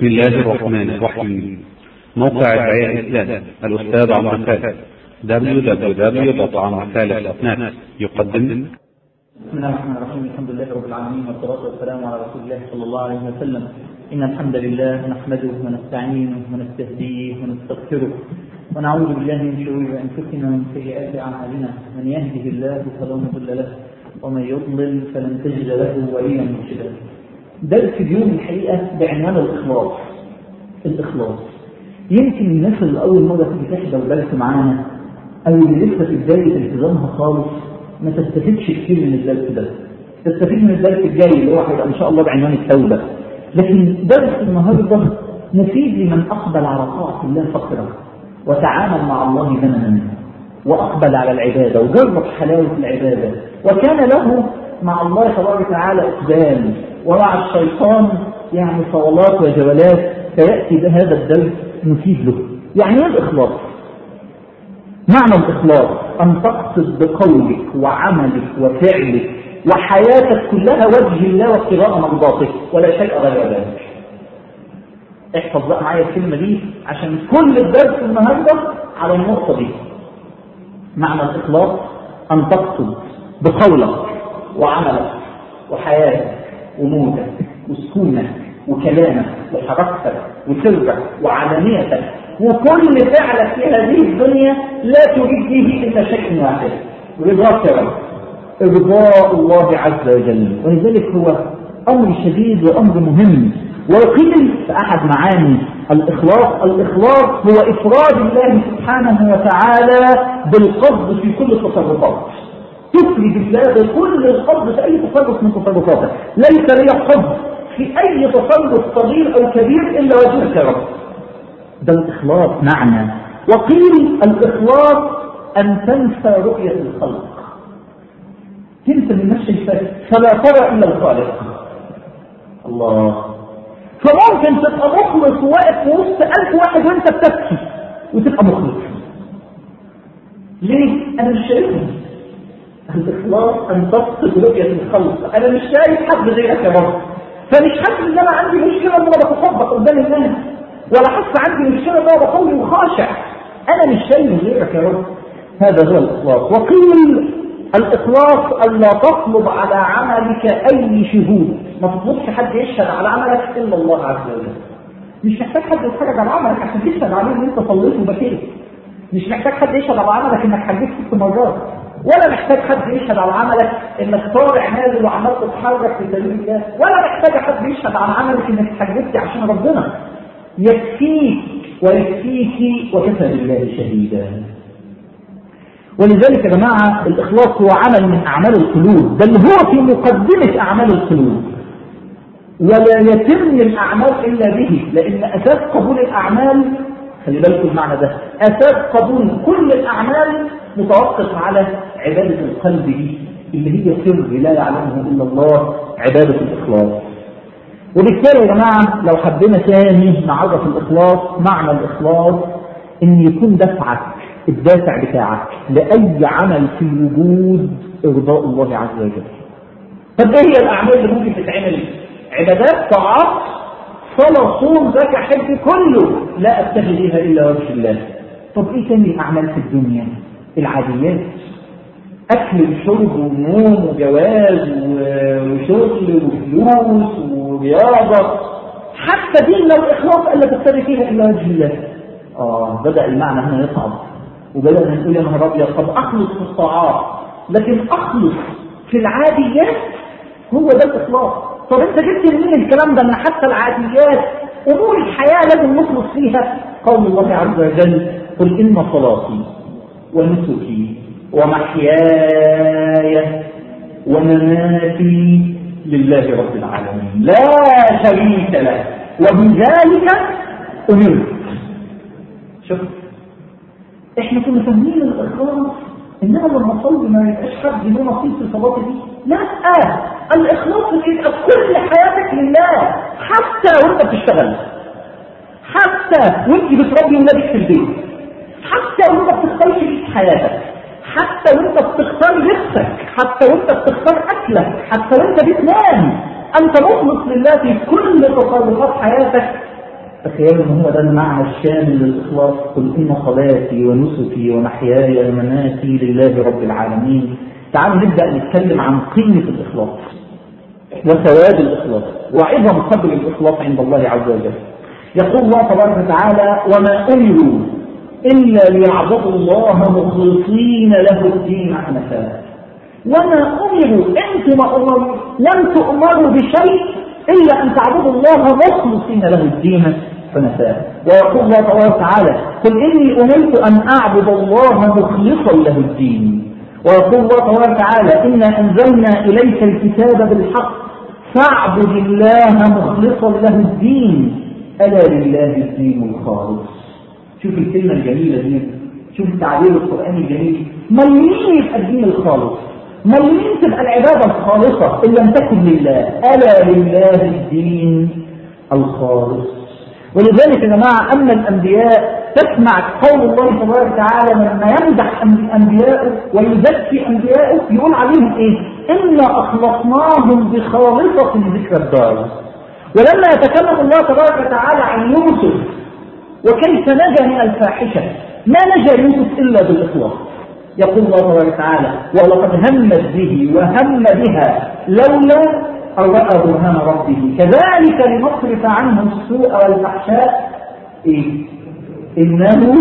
بسم الله الرحمن الرحيم. موقع الدعاية الإسلام الأستاذ عمرو خالد www.عمرخالد.net يقدم. بسم الله الرحمن الرحيم. الحمد لله رب العالمين والصلاة والسلام على رسول الله صلى الله عليه وسلم. إن الحمد لله نحمده ونستعينه ونستهديه ونستغفره ونعوذ بالله من شرور أنفسنا ومن سيئات أعمالنا. من يهده الله فلا مضل له ومن يضلل فلن تجد له وليا مرشدا. درس اليوم الحقيقة بعنوان الإخلاص. الإخلاص. يمكن الناس اللي أول مرة تيجي تحضر درس معانا أو اللي لسه في بداية التزامها خالص ما تستفيدش كتير من الدرس ده. تستفيد من الدرس الجاي اللي هو هيبقى إن شاء الله بعنوان التوبة. لكن درس النهارده مفيد لمن أقبل على طاعة الله فقرا وتعامل مع الله زمنا وأقبل على العبادة وجرب حلاوة العبادة. وكان له مع الله تبارك وتعالى إقبال. ومع الشيطان يعني صولات وجولات فيأتي بهذا الدرس مفيد له. يعني إيه الإخلاص؟ معنى الإخلاص أن تقصد بقولك وعملك وفعلك وحياتك كلها وجه الله وابتغاء مرضاته ولا شيء غير ذلك. احفظ بقى معايا الكلمة دي عشان كل الدرس النهاردة على النقطة دي. معنى الإخلاص أن تقصد بقولك وعملك وحياتك وموتك وسكونك وكلامك وحركتك وسرك وعلانيتك وكل فعلك في هذه الدنيا لا تريد به إلا شيء واحد رضاك يا رب. إرضاء الله عز وجل. ولذلك هو أمر شديد وأمر مهم. في أحد معاني الإخلاص الإخلاص هو إفراد الله سبحانه وتعالى بالقصد في كل التصرفات تفرد الله بكل القصد في أي تصرف من تصرفاتك ليس لي قصد في أي تصرف صغير أو كبير إلا وجهك يا رب. ده الإخلاص معنى. وقيل الإخلاص أن تنسى رؤية الخلق. تنسى من نفس الفرق فلا ترى إلا الخالق. الله. فممكن تبقى مخلص واقف وسط ألف واحد وأنت بتبكي وتبقى مخلص. ليه؟ أنا مش شايفهم. الإخلاص أن تفقد رؤية الخلق. أنا مش شايف حد زيك يا رب فمش حاسس إن أنا عندي مشكلة إن أنا بتصدق قدام الناس. ولا حاسس عندي مشكلة إن أنا بقوي وخاشع. أنا مش شايف غيرك يا رب. هذا هو الإخلاص. وقيل الإخلاص أن لا تطلب على عملك أي شهود. ما تطلبش حد يشهد على عملك إلا الله عز وجل. مش محتاج حد يتفرج على عملك عشان تشهد عليه إن أنت صليت وبكيت. مش محتاج حد يشهد على عملك إنك حجيت ست مرات. ولا محتاج حد يشهد على عملك إنك طالع نازل وعمال تتحرك في سبيل الله. ولا محتاج حد يشهد على عملك إنك حجيت عشان ربنا. يكفيك ويكفيك وكفى بالله شهيدا. ولذلك يا جماعة الإخلاص هو عمل من أعمال القلوب بل هو في مقدمة أعمال القلوب. ولا يتم الأعمال إلا به لأن أساس قبول الأعمال خلي بالكم المعنى ده أساس قبول كل الأعمال متوقف على عبادة القلب دي اللي هي سر لا يعلمه إلا الله عبادة الإخلاص. وبالتالي يا جماعة لو حبينا تاني نعرف الإخلاص معنى الإخلاص إن يكون دفعك الدافع بتاعك لأي عمل في الوجود إرضاء الله عز وجل. طب إيه هي الأعمال اللي ممكن تتعمل؟ عبادات طاعات صلاة صوم زكاة حج كله لا أبتغي بها إلا وجه الله. طب إيه تاني الأعمال في الدنيا؟ العاديات. أكل وشرب ونوم وجواز وشغل وفلوس ورياضة. حتى دي لو إخلاص ألا تبتغي فيها إلا وجه الله. آه بدأ المعنى هنا يصعب. وبدأنا نقول يا نهار أبيض طب أخلص في الطاعات. لكن أخلص في العاديات هو ده الإخلاص. طب أنت جبت منين الكلام ده؟ إن حتى العاديات أمور الحياة لازم نخلص فيها. قول الله عز وجل قل إن صلاتي ونسكي ومحياي ومماتي لله رب العالمين. لا شريك له. وبذلك أمرت. شوف إحنا كنا فاهمين الإخلاص انما لما اصلي ما يبقاش حد له نصيب في صلاتي دي لا الإخلاص يبقى كل حياتك لله. حتى وأنت بتشتغل. حتى وأنت بتربي ولادك في البيت. حتى وأنت بتختار شريك حياتك. حتى وانت بتختار لبسك حتى وانت بتختار أكلك حتى وانت بتنام. أنت مخلص لله في كل تصرفات حياتك. تخيلوا ان هو ده المعنى الشامل للإخلاص. قل إن صلاتي ونسكي ومحياي ومماتي لله رب العالمين. تعالوا نبدأ نتكلم عن قيمه الإخلاص. وثواب الإخلاص. وعظم قدر الإخلاص عند الله عز وجل. يقول الله تبارك وتعالى وما أمروا الا ليعبدوا الله مخلصين له الدين حنفاء وما امروا أنتم لم تؤمروا بشيء الا ان تعبدوا الله مخلصين له الدين حنفاء ويقول الله تبارك وتعالى قل اني امرت ان اعبد الله مخلصا له الدين. ويقول الله تبارك وتعالى انا انزلنا اليك الكتاب بالحق فاعبد الله مخلصا له الدين. الا لله الدين الخالص. شوف الكلمة الجميله دي. شوف التعبير القراني الجميل. ما مين يبقى الدين الخالص. ما مين تبقى العبادة الخالصة إن لم تكن لله. ألا لله الدين الخالص. ولذلك يا جماعة اما الأنبياء تسمع قول الله تبارك وتعالى لما يمدح أنبياءه ويزكي أنبياءه يقول عليهم إيه؟ إنا اخلصناهم بخالصة ذكر الدار. ولما يتكلم الله تبارك وتعالى عن يوسف وكيف نجا من الفاحشة؟ ما نجا يوسف إلا بالاخلاص يقول الله تبارك وتعالى ولقد همت به وهم بها لولا أن رأى برهان ربه. كذلك لنصرف عنه السوء والفحشاء. إيه؟ إنه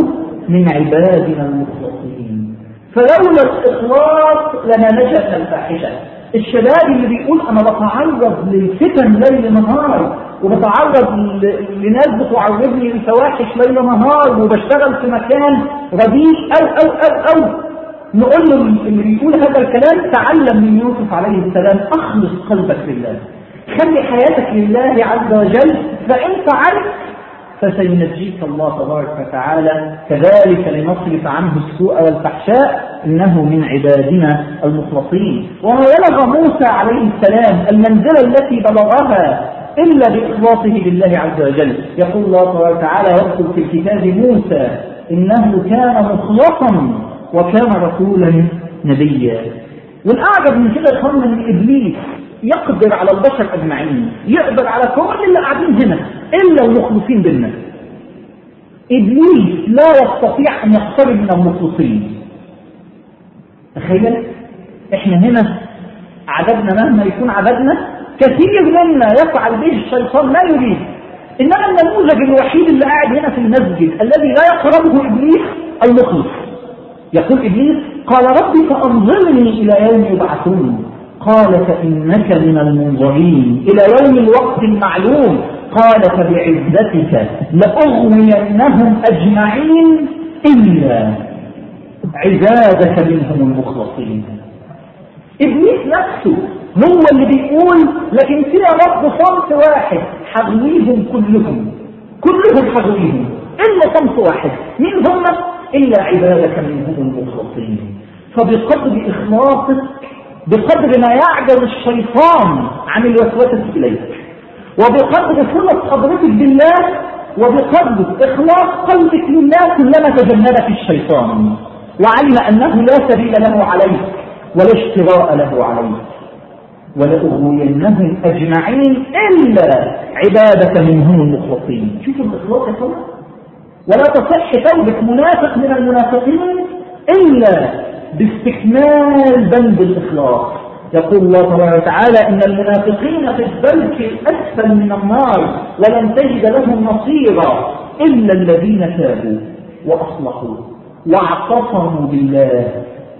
من عبادنا المخلصين. فلولا الإخلاص لما من الفاحشة. الشباب اللي بيقول أنا بتعرض للفتن ليل نهار وبتعرض لناس بتعرضني لفواحش ليل نهار وبشتغل في مكان رديء أو أو أو أو نقول له اللي بيقول هذا الكلام تعلم من يوسف عليه السلام أخلص قلبك لله خلي حياتك لله عز وجل فإن فعلت فسينجيك الله تبارك وتعالى كذلك لنصرف عنه السوء والفحشاء إنه من عبادنا المخلصين. وما بلغ موسى عليه السلام المنزلة التي بلغها إلا بإخلاصه لله عز وجل. يقول الله تبارك وتعالى واذكر في الكتاب موسى إنه كان مخلصا وكان رسولا نبيا. والأعجب من كده اخوانا ان إبليس يقدر على البشر أجمعين يقدر على كل اللي قاعدين هنا. إلا المخلصين بينا إبليس لا يستطيع أن يقترب من المخلصين. تخيل إحنا هنا عددنا مهما يكون عددنا كثير منا يفعل به الشيطان ما يريد. إنما النموذج الوحيد اللي قاعد هنا في المسجد الذي لا يقربه إبليس المخلص. يقول إبليس قال ربي فانظرني إلى يوم يبعثون. قال فانك من المنظرين. إلى يوم الوقت المعلوم قال فبعزتك لأغوينهم أجمعين إلا عبادك منهم المخلصين. ابليس نفسه. هو اللي بيقول لكن في رب صنف واحد حغويهم كلهم. كلهم حغويهم. إلا صنف واحد. مين هم إلا عبادك منهم المخلصين. فبقدر إخلاصك بقدر ما يعجز الشيطان عن الوسوسه اليك وبقدر صله قدرتك بالله وبقدر إخلاص قلبك لله كلما تجنبك الشيطان. وعلم أنه لا سبيل له عليك ولا اشتراء له عليك. ولأغوينهم أجمعين إلا عبادك منهم المخلصين. شوفوا الإخلاص يا ولا تصح توبة منافق من المنافقين إلا باستكمال بند الإخلاص. يقول الله تبارك وتعالى إن المنافقين في الدرك الأسفل من النار ولن تجد لهم نصيرا إلا الذين تابوا وأصلحوا. واعتصموا بالله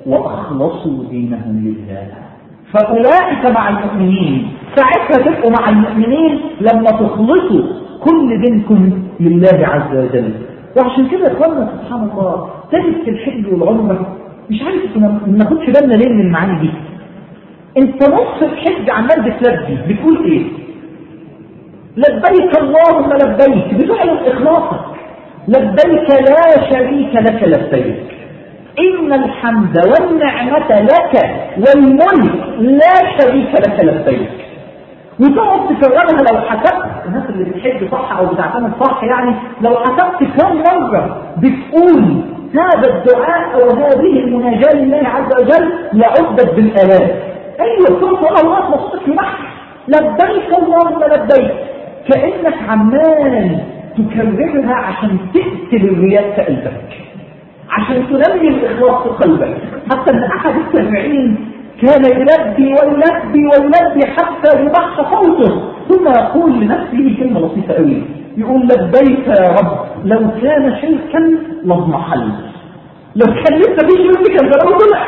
وأخلصوا دينهم لله. فأولئك مع المؤمنين ساعتها تبقوا مع المؤمنين لما تخلصوا كل دينكم لله عز وجل. وعشان كده يا اخوانا سبحان الله تجد في الحج والعمره مش عارف ما ناخدش بالنا ليه من المعاني دي. إنت نص الحج عمال بتلبي بتقول إيه؟ لبيك اللهم لبيك بفعل إخلاصك. لبيك لا شريك لك لبيك. إن الحمد والنعمة لك والملك لا شريك لك لبيك. وتقعد تكررها لو حسبت. الناس اللي بتحب صح أو بتعتمد صح يعني لو حسبت كم مرة بتقول هذا الدعاء أو هذه المناجاة لله عز وجل لعدت بالالاف أيوه كنت الله في بحر لبيك اللهم لبيك. كأنك عمال تكررها عشان تقتل الرياء قلبك. عشان تنمي الإخلاص في قلبك. حتى أن أحد التابعين كان يلبي ويلبي ويلبي حتى يبح صوته. ثم يقول لنفسه كلمة لطيفة قوي يقول لبيك يا رب لو كان شركا لاضمحل لو كان لسه في شرك كان طلع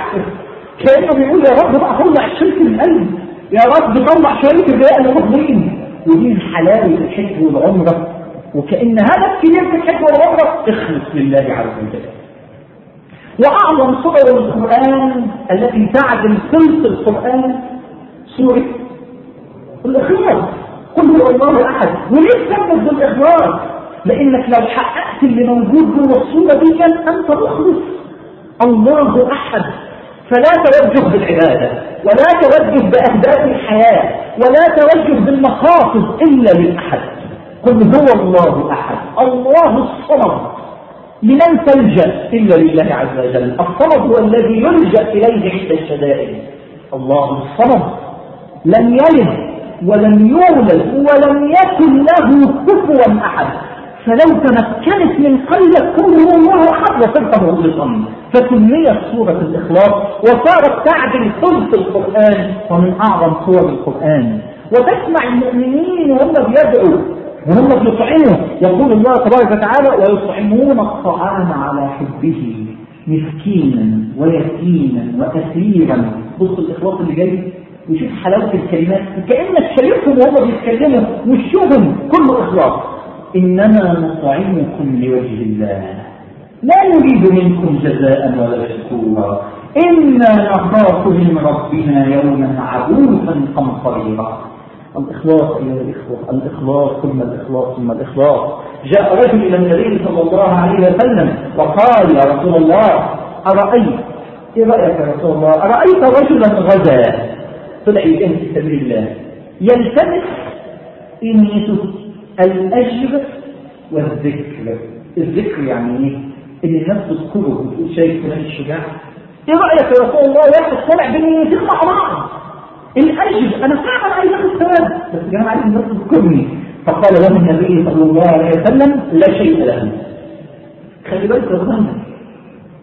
كأنه بيقول يا رب بقى طلع الشرك من قلبي يا رب طلع شرك الرياء اللي مظلمين ودي حلاوه الحج والعمره وكأن هدف كبير في الحج والعمره اخلص لله عز وجل. وأعظم صور القرآن التي تعدل ثلث القرآن سورة الاخلاص قل هو الله أحد. وليه تثبت بالاخلاص لأنك لو حققت اللي موجود جوه الصورة دي كان أنت مخلص. الله أحد. فلا توجه بالعبادة ولا توجه بأهداف الحياة ولا توجه بالمقاصد إلا للأحد. قل هو الله أحد. الله الصمد. لمن تلجأ إلا لله عز وجل. الصمد هو الذي يلجأ إليه عند الشدائد. الله الصمد. لم يلد ولم يولد ولم يكن له كفوا أحد. فلو تمكنت من قلبك كله الله أحد وصرت مخلصا فسميت سورة الإخلاص وصارت تعدل ثلث القرآن ومن أعظم سور القرآن. وتسمع المؤمنين وهم بيدعوا وهم بيطعموا يقول الله تبارك وتعالى ويطعمون الطعام على حبه مسكينا ويتيما واسيرا. بص الإخلاص اللي جاي. وشوف حلاوة الكلمات. كأنك شايفهم وهم بيتكلموا وشهم كله إخلاص. إنما نطعمكم لوجه الله. لا نريد منكم جزاء ولا شكورا. إنا نخاف من ربنا يوما عبوسا قمطريرا. الإخلاص أيها الإخوة الإخلاص ثم الإخلاص ثم الإخلاص. جاء رجل إلى النبي صلى الله عليه وسلم وقال يا رسول الله أرأيت إيه رأيك يا رسول الله؟ أرأيت رجلا غزا طلع يجاهد في سبيل الله. يلتمس نيته الأجر والذكر. الذكر يعني إيه؟ إن الناس تذكره وتقول شايف فلان الشجاع. إيه رأيك يا رسول الله؟ واحد طلع بنيتين مع بعض الأجر أنا فعلا عايز اخد ثواب. بس كمان عايز الناس تذكرني فقال له النبي صلى الله عليه وسلم لا شيء له. خلي بالك يا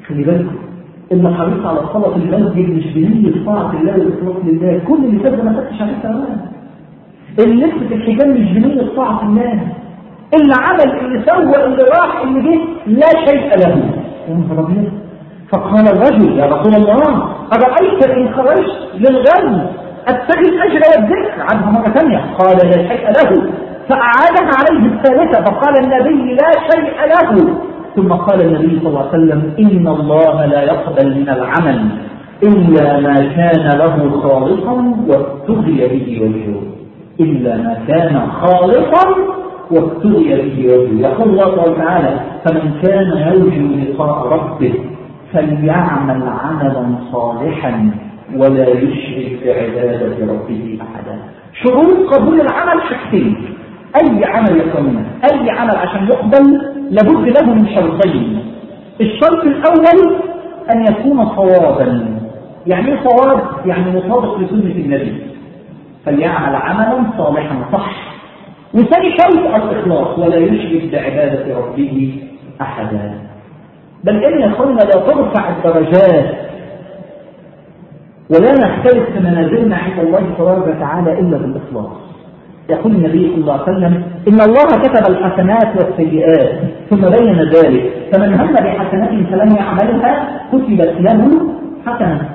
خلي بالكم إن حريص على في المسجد مش بنيه طاعه الله والاخلاص لله. كل اللي فات ما خدتش عليه ثواب اللي لبس الحجاب مش بنيه طاعه الله. اللي عمل اللي سوى اللي راح اللي جه لا شيء له. يا فقال الرجل يا رسول الله أرأيت إن خرجت للغزو أبتغي الأجر والذكر عنها مرة ثانية. قال لا شيء له. فأعادها عليه الثالثة فقال النبي لا شيء له. ثم قال النبي صلى الله عليه وسلم إن الله لا يقبل من العمل إلا ما كان له خالصا وابتغي به وجهه. إلا ما كان خالصا وابتغي به وجهه. يقول الله تعالى فمن كان يرجو لقاء ربه فليعمل عملا صالحا ولا يشرك بعبادة ربه أحدا. شروط قبول العمل حاجتين أي عمل يقومنا أي عمل عشان يقبل لابد له من شرطين. الشرط الأول أن يكون صوابا. يعني إيه صواب؟ يعني مطابق لسنة النبي. فليعمل عملا صالحا صح. وثاني شرط الإخلاص. ولا يشرك بعبادة ربه أحدا. بل إن يا أخوانا لا ترفع الدرجات. ولا نختلف في منازلنا عند الله تبارك وتعالى إلا بالإخلاص. يقول النبي صلى الله عليه وسلم إن الله كتب الحسنات والسيئات ثم بين ذلك فمن هم بحسنات فلم يعملها كتبت له حسنة.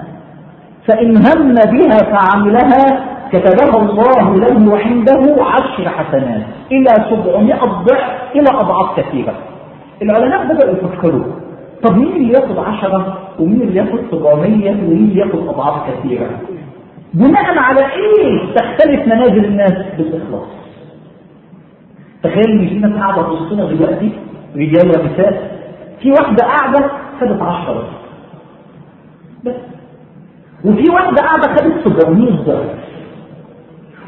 فإن هم بها فعملها كتبها الله له عنده عشر حسنات إلى سبعمائة ضعف إلى أضعاف كثيرة. العلماء بدأوا يفكروا طب مين اللي ياخد عشرة ومين اللي ياخد 700 ومين اللي ياخد أضعاف كثيرة؟ بناء على إيه تختلف منازل الناس بالإخلاص؟ تخيل إن في ناس قاعدة وسطنا دلوقتي رجال ونساء في واحدة قاعدة خدت 10 بس. وفي واحدة قاعدة خدت 700 ضعف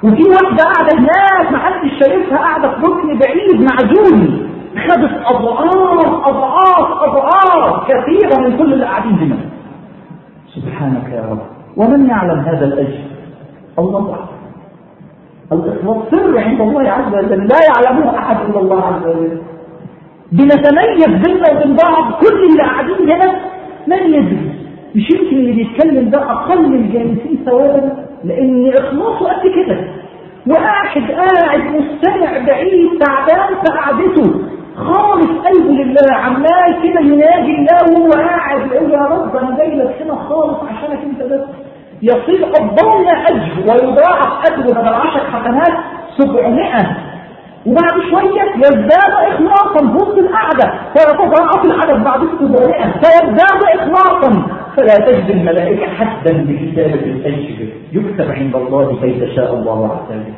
وفي واحدة قاعدة هناك ما حدش شايفها قاعدة في ركن بعيد معزول. خدت أضعاف أضعاف أضعاف كثيرة من كل اللي قاعدين هنا. سبحانك يا رب. ومن يعلم هذا الأجر؟ الله الإخلاص سر عند الله عز وجل لا يعلمه أحد إلا الله عز وجل. بنتميز بيننا وبين بعض كل اللي قاعدين هنا من يدري؟ مش يمكن اللي بيتكلم ده أقل الجالسين ثوابا لأن إخلاصه قد كده. وقاعد قاعد مستمع بعيد تعبان في قعدته خالص قلبه لله عمال كده يناجي الله وهو قاعد يقول يا رب أنا جاي لك هنا خالص عشانك أنت بس. يصير الضمن أجر ويضاعف اجره بدل 10 حسنات 700 وبعد شوية يزداد إخلاصا وسط القعدة. فيتضاعف العدد بعد 700 فيزداد إخلاصا. فلا تجد الملائكة حدا بكتابة الأجر يكتب عند الله كيف شاء الله عز وجل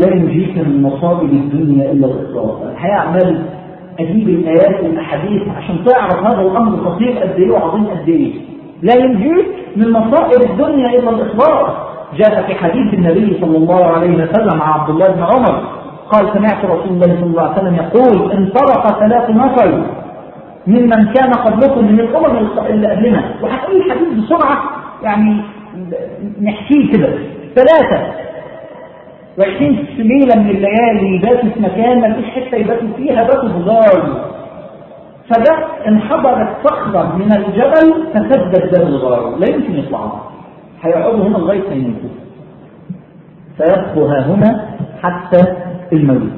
لا ينجيك من مصائب الدنيا إلا الإخلاص. الحقيقة عمال أجيب الآيات والأحاديث عشان تعرف هذا الأمر خطير قد إيه وعظيم قد إيه. لا ينجيك من مصائب الدنيا إلا الإخلاص. جاء في حديث النبي صلى الله عليه وسلم عن عبد الله بن عمر قال سمعت رسول الله صلى الله عليه وسلم يقول انطلق ثلاث نفر ممن كان قبلكم من الأمم اللي قبلنا وهتقول الحديث بسرعة يعني نحكيه كده. ثلاثة وعشرين ليله من الليالي باتوا في مكان ما فيش حتة يباتوا فيها باتوا بغار فده انحدرت صخره من الجبل فسدت باب الغار لا يمكن يطلعوا هيقعدوا هنا لغاية ما يموتوا؟ فيبقوا ها هنا حتى الموت.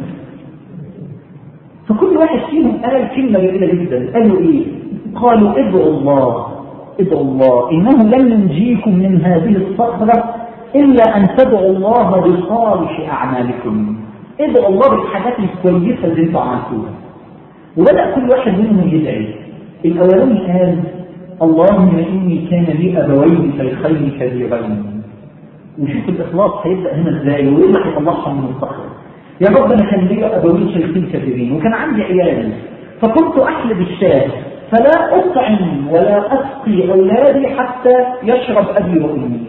فكل واحد فيهم قال كلمه جميلة جدا. قالوا إيه؟ قالوا ادعوا الله. ادعوا الله. إنه لن ينجيكم من هذه الصخرة إلا أن تدعوا الله بصالح أعمالكم. ادعوا الله بالحاجات الكويسة اللي أنتوا عملتوها. وبدأ كل واحد منهم يدعي. الاولاني قال اللهم إني كان لي أبوين الخير كبيرين. وشوف الإخلاص هيبدأ هنا إزاي؟ وإيه هيطلعهم من الصخرة يا رب أنا كان لي أبوين شيخين كبيرين وكان عندي عيال. فكنت أحلب الشاة فلا أطعم ولا أسقي أولادي حتى يشرب أبي وأمي.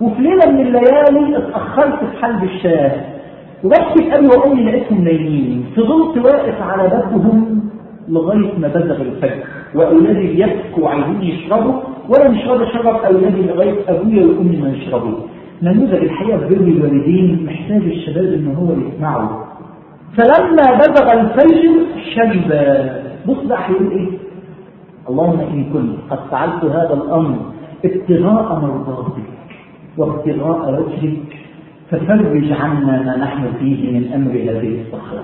وفي ليلة من الليالي اتأخرت في حلب الشاة. وبكت أبي وأمي لقيتهم نايمين. فضلت واقف على بابهم لغاية ما بزغ الفجر. وأولادي يبكوا عايزين يشربوا ولا مش راضي أشرب أولادي لغاية أبويا وأمي ما يشربوا نموذج الحقيقة بر الوالدين محتاج الشباب إن هو يسمعه. فلما بزغ الفجر شرب. بص بقى هيقول إيه؟ اللهم إن كنت قد فعلت هذا الأمر ابتغاء مرضاتك وابتغاء وجهك ففرج عنا ما نحن فيه من أمر هذه الصخرة.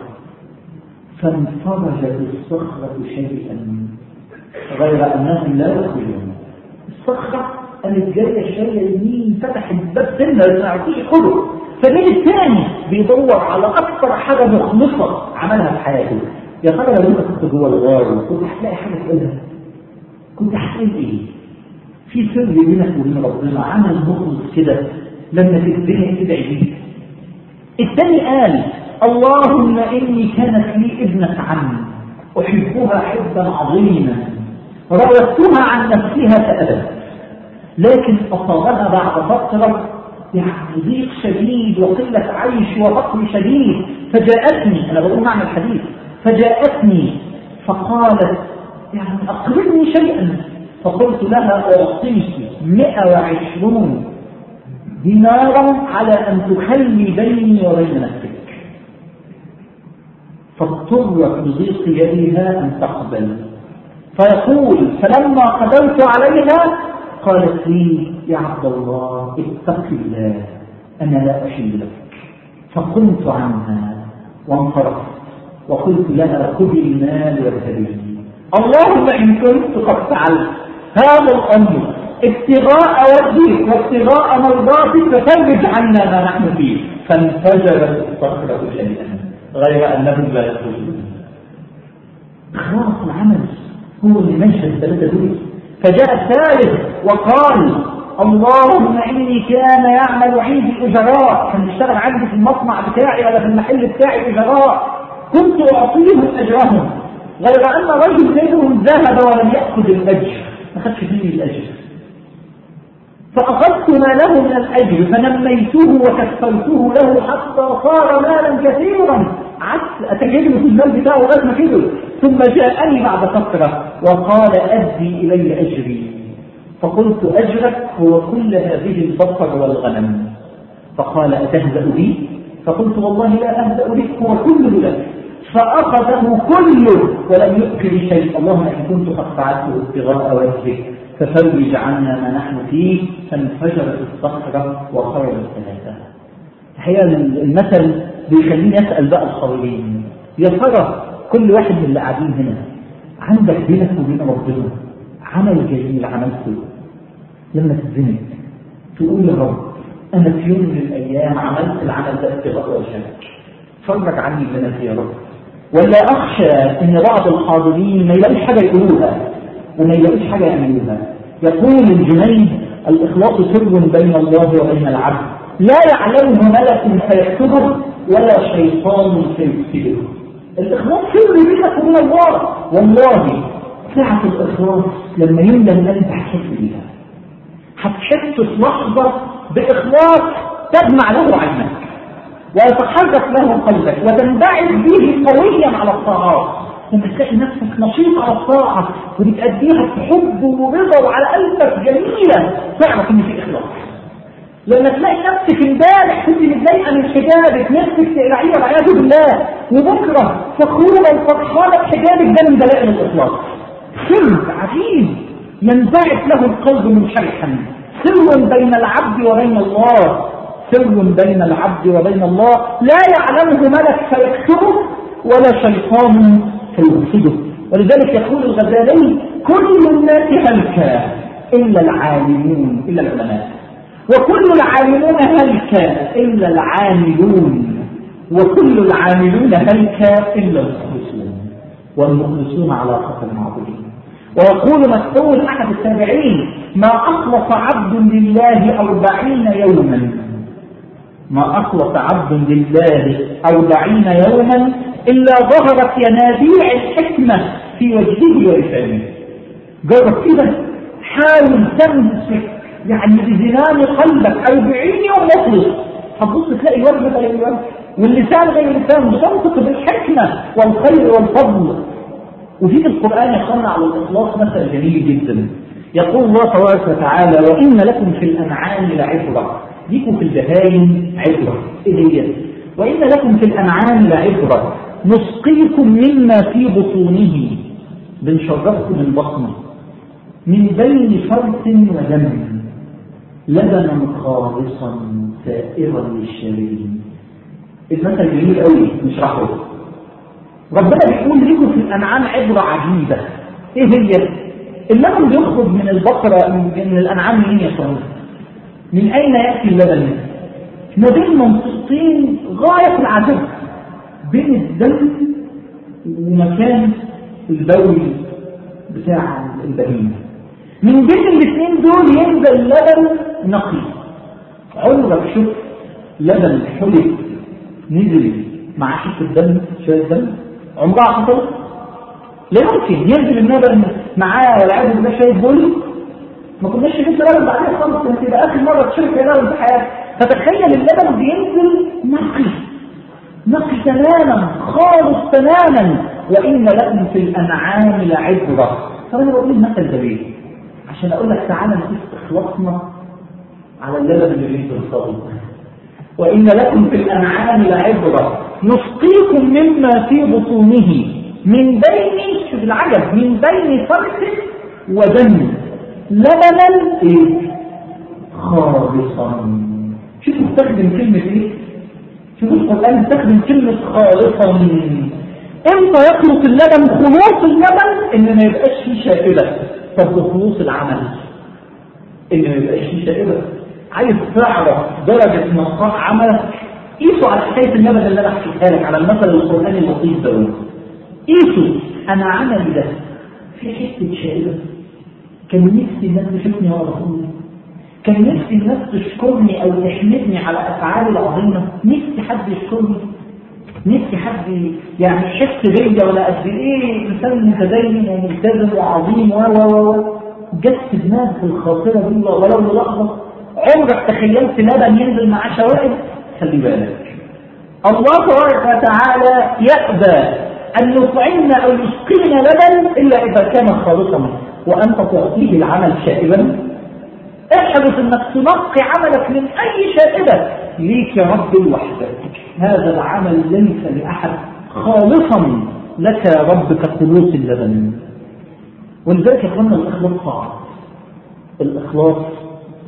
فانفرجت الصخرة شيئا غير أنهم لا يدخلون الصخرة قامت جاية شوية يمين فتحت باب سنة ما يعرفوش يدخلوا فمين الثاني بيدور على أكثر حاجة مخلصة عملها في حياته. يا ترى لو أنت كنت جوه الغار كنت هتلاقي حاجة تقولها كنت هتقول إيه؟ في سر بينك وبين ربنا عمل مخلص كده لما تتبني تدعي بيه الثاني قال اللهم إني كانت لي ابنة عم أحبها حبا عظيما روتها عن نفسها فأبت لكن أصابها بعد فترة يعني ضيق شديد وقلة عيش وفقر شديد فجاءتني أنا بقول معنى الحديث فجاءتني فقالت يعني أقربني شيئا. فقلت لها أعطيك 120 دينارا على أن تخلي بيني وبين نفسك. فاضطرت بضيق يدها أن تقبل. فيقول فلما قبلت عليها قالت لي يا عبد الله اتق الله أنا لا أحل لك. فقمت عنها وانصرفت وقلت لها خذي المال واذهبي اللهم إن كنت قد فعلت هذا الأمر. ابتغاء وجهك وابتغاء مرضاتك ففرج عنا ما نحن فيه. فانفجرت الصخرة شيئا غير أنهم لا يخرجون خلاص العمل هو اللي مشى الثلاثة دول. فجاء الثالث وقال اللهم إني كان يعمل عندي أجراء. كان يشتغل عندي في المصنع بتاعي ولا في المحل بتاعي أجراء. كنت أعطيهم أجرهم. غير أن رجل منهم ذهب ولم يأخذ الأجر. ما خدش مني الأجر. فأخذت ما له من الأجر فنميته وكفلته له حتى صار مالا كثيرا. عكس أتجد في المال بتاعه لغاية ما كده ثم جاءني بعد فترة وقال أدي إلي أجري. فقلت أجرك هو كل هذه البصر والغنم. فقال أتهزأ بي؟ فقلت والله لا أهزأ بك هو كله لك. فأخذه كله ولم يؤكل شيء. اللهم إن كنت قد فعلته ابتغاء وجهك ففرج عنا ما نحن فيه فانفجرت الصخرة وخرج الثلاثة الحقيقة المثل بيخليني أسأل بقى الخارجين يا ترى كل واحد من اللي قاعدين هنا عندك بينك وبين ربنا عمل جميل عملته لما تزنك تقول يا رب أنا في يوم من الأيام عملت العمل ده ابتغاء وجهك. فرج عني بنفسي يا رب. ولا أخشى أن بعض الحاضرين ما يلاقيش حاجة يقولوها وما يلاقيش حاجة يعملوها. يقول الجنيد الإخلاص سر بين الله وبين العبد. لا يعلمه ملك فيكتبه ولا شيطان فيكتبه. الإخلاص سر بينك وبين الله. والله ساعة الإخلاص لما يملى القلب هتحس بيها. هتحس في لحظة بإخلاص تجمع له عينك ويتحرك له قلبك وتنبعث به قويا على الطاعات. لما تلاقي نفسك نشيط على الطاعة وبتأديها بحب ورضا وعلى قلبك جميلة تعرف إن في إخلاص. لما تلاقي نفسك امبارح كنت متضايقة من حجابك نفسك تقلعيه والعياذ بالله وبكرة فخورة وفرحانة بحجابك ده من دلائل الاخلاص سر عجيب ينبعث له القلب منشرحا سر بين العبد وبين الله. سر بين العبد وبين الله. لا يعلمه ملك فيكتبه ولا شيطان فيفسده ولذلك يقول الغزالي كل الناس هلكا إلا العالمون إلا العلماء. وكل العاملون هلكا إلا العاملون. وكل العاملون هلكا إلا المخلصون. والمخلصون على خطر عظيم. ويقول مسعود أحد التابعين ما أخلص عبد لله أربعين يوما. ما أخلص عبد لله أربعين يوما إلا ظهرت ينابيع الحكمة في وجهه ولسانه جرب كده حاول تمسك يعني بزنان قلبك. أربعين يوم مخلص هتبص تلاقي الوجه غير الوجه واللسان غير اللسان بتنطق بالحكمة والخير والفضل. وفي القرآن يقرن على الإخلاص مثل جميل جدا. يقول الله تبارك وتعالى وإن لكم في الأنعام لعبرة. ليكم في البهايم عبرة. إيه هي؟ وإن لكم في الأنعام لعبرة. نسقيكم مما في بطونه. بنشربكم من بطنه. من بين فرث ودم. لبنا خالصا سائغا للشاربين المثل جميل قوي نشرحه ربنا بيقول لكم في الأنعام عبرة عجيبة. إيه هي؟ اللبن بيخرج من البقرة من الأنعام منين يا من أين يأتي اللبن؟ ما بين منطقتين غاية العجب. بين الدم ومكان البول بتاع البهيمة. من بين الاثنين دول ينزل لبن نقي. عمرك شفت لبن حلب نزل مع حتة الدم شوية دم عمرها حصل؟ لا يمكن ينزل اللبن معاه والعياذ بالله شوية بول. ما كناش شربت لبن بعدين خالص انت ده آخر مرة تشرب لبن في حياتك فتخيل اللبن بينزل نقي. نقي تماما خالص تماما. وإن لكم في الأنعام لعبرة. طب أنا بقول مثل جميل عشان أقول لك تعالى نقيس اخلاصنا على اللبن اللي بينزل الصديق وإن لكم في الأنعام لعبرة نسقيكم مما في بطونه من بين شوف العجب من بين فرث ودم لبنا إيه خالصا. شوف استخدم كلمة إيه؟ شوف القرآن استخدم كلمة خالصا. إمتى يخلص اللبن خلوص اللبن؟ إن ما يبقاش فيه شائبة طب وخلوص العمل. إن ما يبقاش فيه شائبة. عايز تعرف درجة نقاء عملك؟ قيسوا على حكاية اللبن اللي أنا حكيتها لك على المثل القرآني اللطيف ده. قيسوا أنا عملي ده في حتة شائبة. كان نفسي الناس تشوفني وأنا بقول. كان نفسي الناس تشكرني أو تحمدني على أفعالي العظيمة. نفسي حد يشكرني. نفسي حد يعني يحس بيا ولا قد إيه إنسان متدين وملتزم وعظيم و و و جت في دماغي الخاطرة دي ولو للحظة عمرك تخيلت لبن ينزل مع شوائب؟ خلي بالك. الله تبارك وتعالى يأبى أن يطعمنا أو يسقينا لبن إلا إذا كان خالصا وأنت تعطيه العمل شائبا احرص انك تنقي عملك من اي شائبة ليك يا رب لوحدك هذا العمل ليس لأحد. خالصا لك يا رب كخلوص اللبن. ولذلك يا اخوانا الاخلاص صعب. الاخلاص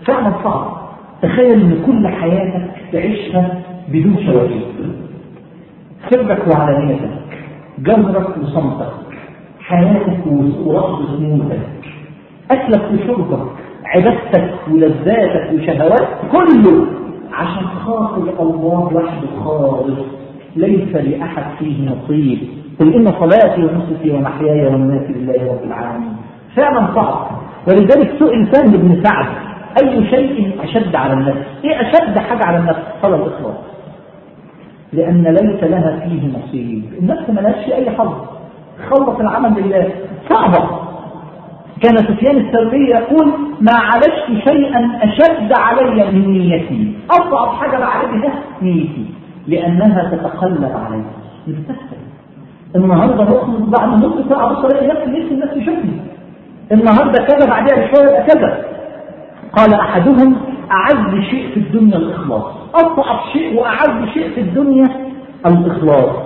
فعلا صعب. تخيل إن كل حياتك تعيشها بدون شواهد سرك وعلانيتك جهرك وصمتك. حياتك ورفض ذنوبك أكلك وشربك. عبادتك ولذاتك وشهواتك كله عشان خاطر الله وحده خالص. ليس لأحد فيه نصيب. قل إن صلاتي ونسكي ومحياي ومماتي لله رب العالمين. فعلا صعب. ولذلك سئل سهل بن سعد أي شيء أشد على النفس؟ إيه أشد حاجة على النفس؟ قال الإخلاص لأن ليس لها فيه نصيب. النفس ما لهاش أي حظ. خلص العمل لله. صعبة. كان سفيان الثوري يقول ما عالجت شيئا أشد علي من نيتي. أصعب حاجة بعالجها نيتي لأنها تتقلب علي. النهارده نخلص بعد نص ساعة بص ألاقي نفسي نفسي الناس تشوفني النهارده كذا بعدها بشوية كذا. قال أحدهم أعز شيء في الدنيا الإخلاص. أصعب شيء وأعز شيء في الدنيا الإخلاص.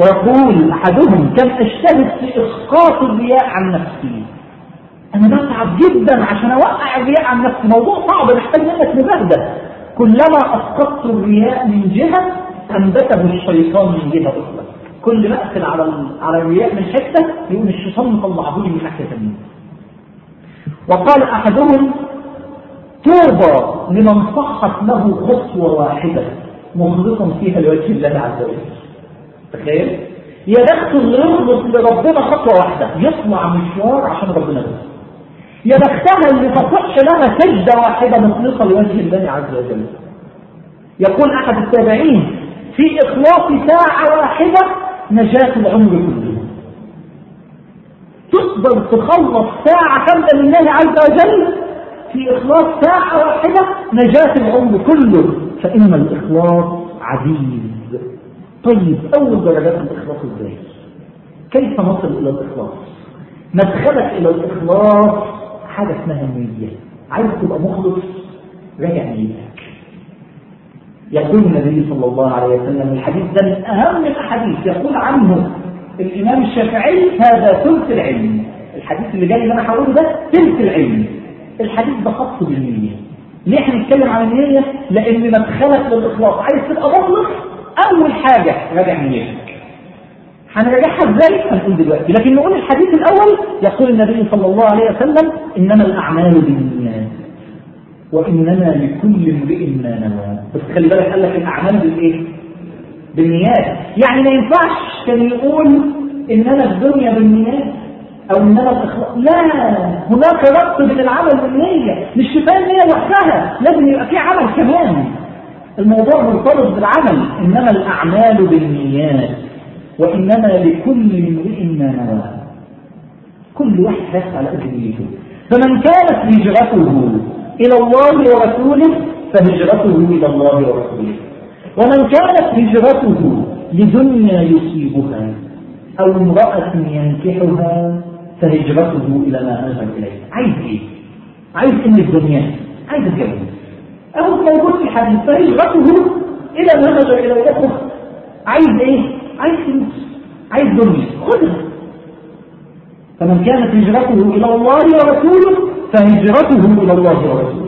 ويقول أحدهم كم أجتهد في إسقاط الرياء عن نفسي. أنا بتعب جدا عشان أوقع الرياء عن نفسي. موضوع صعب محتاج منك مبادئ كلما أسقطت الرياء من جهة أنبته الشيطان من جهة أخرى. كل ما أقفل على على الرياء من حتة يقول الشيطان مطلعه لي من ناحية ثانية وقال أحدهم توبى لمن صحت له خطوة واحدة. مخلصا فيها لوجه الله عز وجل. تخيل؟ يا بخت اللي يخلص لربنا خطوة واحدة. يطلع مشوار عشان ربنا بس يا بختها اللي تصح لها سجدة واحدة مخلصة لوجه الله عز وجل يقول أحد التابعين في إخلاص ساعة واحدة نجاة العمر كله تقدر تخلص ساعة كاملة لله عز وجل في إخلاص ساعة واحدة نجاة العمر كله فإن الإخلاص عزيز طيب أول درجات الإخلاص إزاي؟ كيف نصل إلى الإخلاص؟ مدخلك إلى الإخلاص حاجة اسمها النية عايز تبقى مخلص راجع نيتك. يقول النبي صلى الله عليه وسلم الحديث ده من أهم الأحاديث. يقول عنه الإمام الشافعي هذا ثلث العلم. الحديث اللي جاي اللي أنا هقوله ده ثلث العلم. الحديث ده خاص بالنية. ليه إحنا نتكلم عن النية؟ لأن مدخلك للإخلاص. عايز تبقى مخلص؟ أول حاجة راجع نيتك. هنراجعها إزاي؟ هنقول دلوقتي. لكن نقول الحديث الأول يقول النبي صلى الله عليه وسلم إنما الأعمال بالنيات وإنما لكل امرئ ما نوى. بس خلي بالك قال لك الأعمال بالإيه؟ بالنيات. يعني ما ينفعش كان يقول إنما الدنيا بالنيات أو إنما الإخلاص لا هناك ربط بين العمل والنية مش كفاية النية لوحدها لازم يبقى في عمل كمان. الموضوع مرتبط بالعمل. إنما الأعمال بالنيات. وإنما لكل امرئ ما نوى. كل واحد حاسس على قد نيته فمن كانت هجرته إلى الله ورسوله فهجرته إلى الله ورسوله. ومن كانت هجرته لدنيا يصيبها أو امرأة ينكحها فهجرته إلى ما هاجر إليه. عايز إيه؟ عايز إن الدنيا عايز الجنة. أهو موجود في الحديث. فهجرته إلى ما هاجر الأخر عايز إيه؟ عايز فلوس عايز دنيا خذها فمن كانت هجرته إلى الله ورسوله فهجرته إلى الله ورسوله.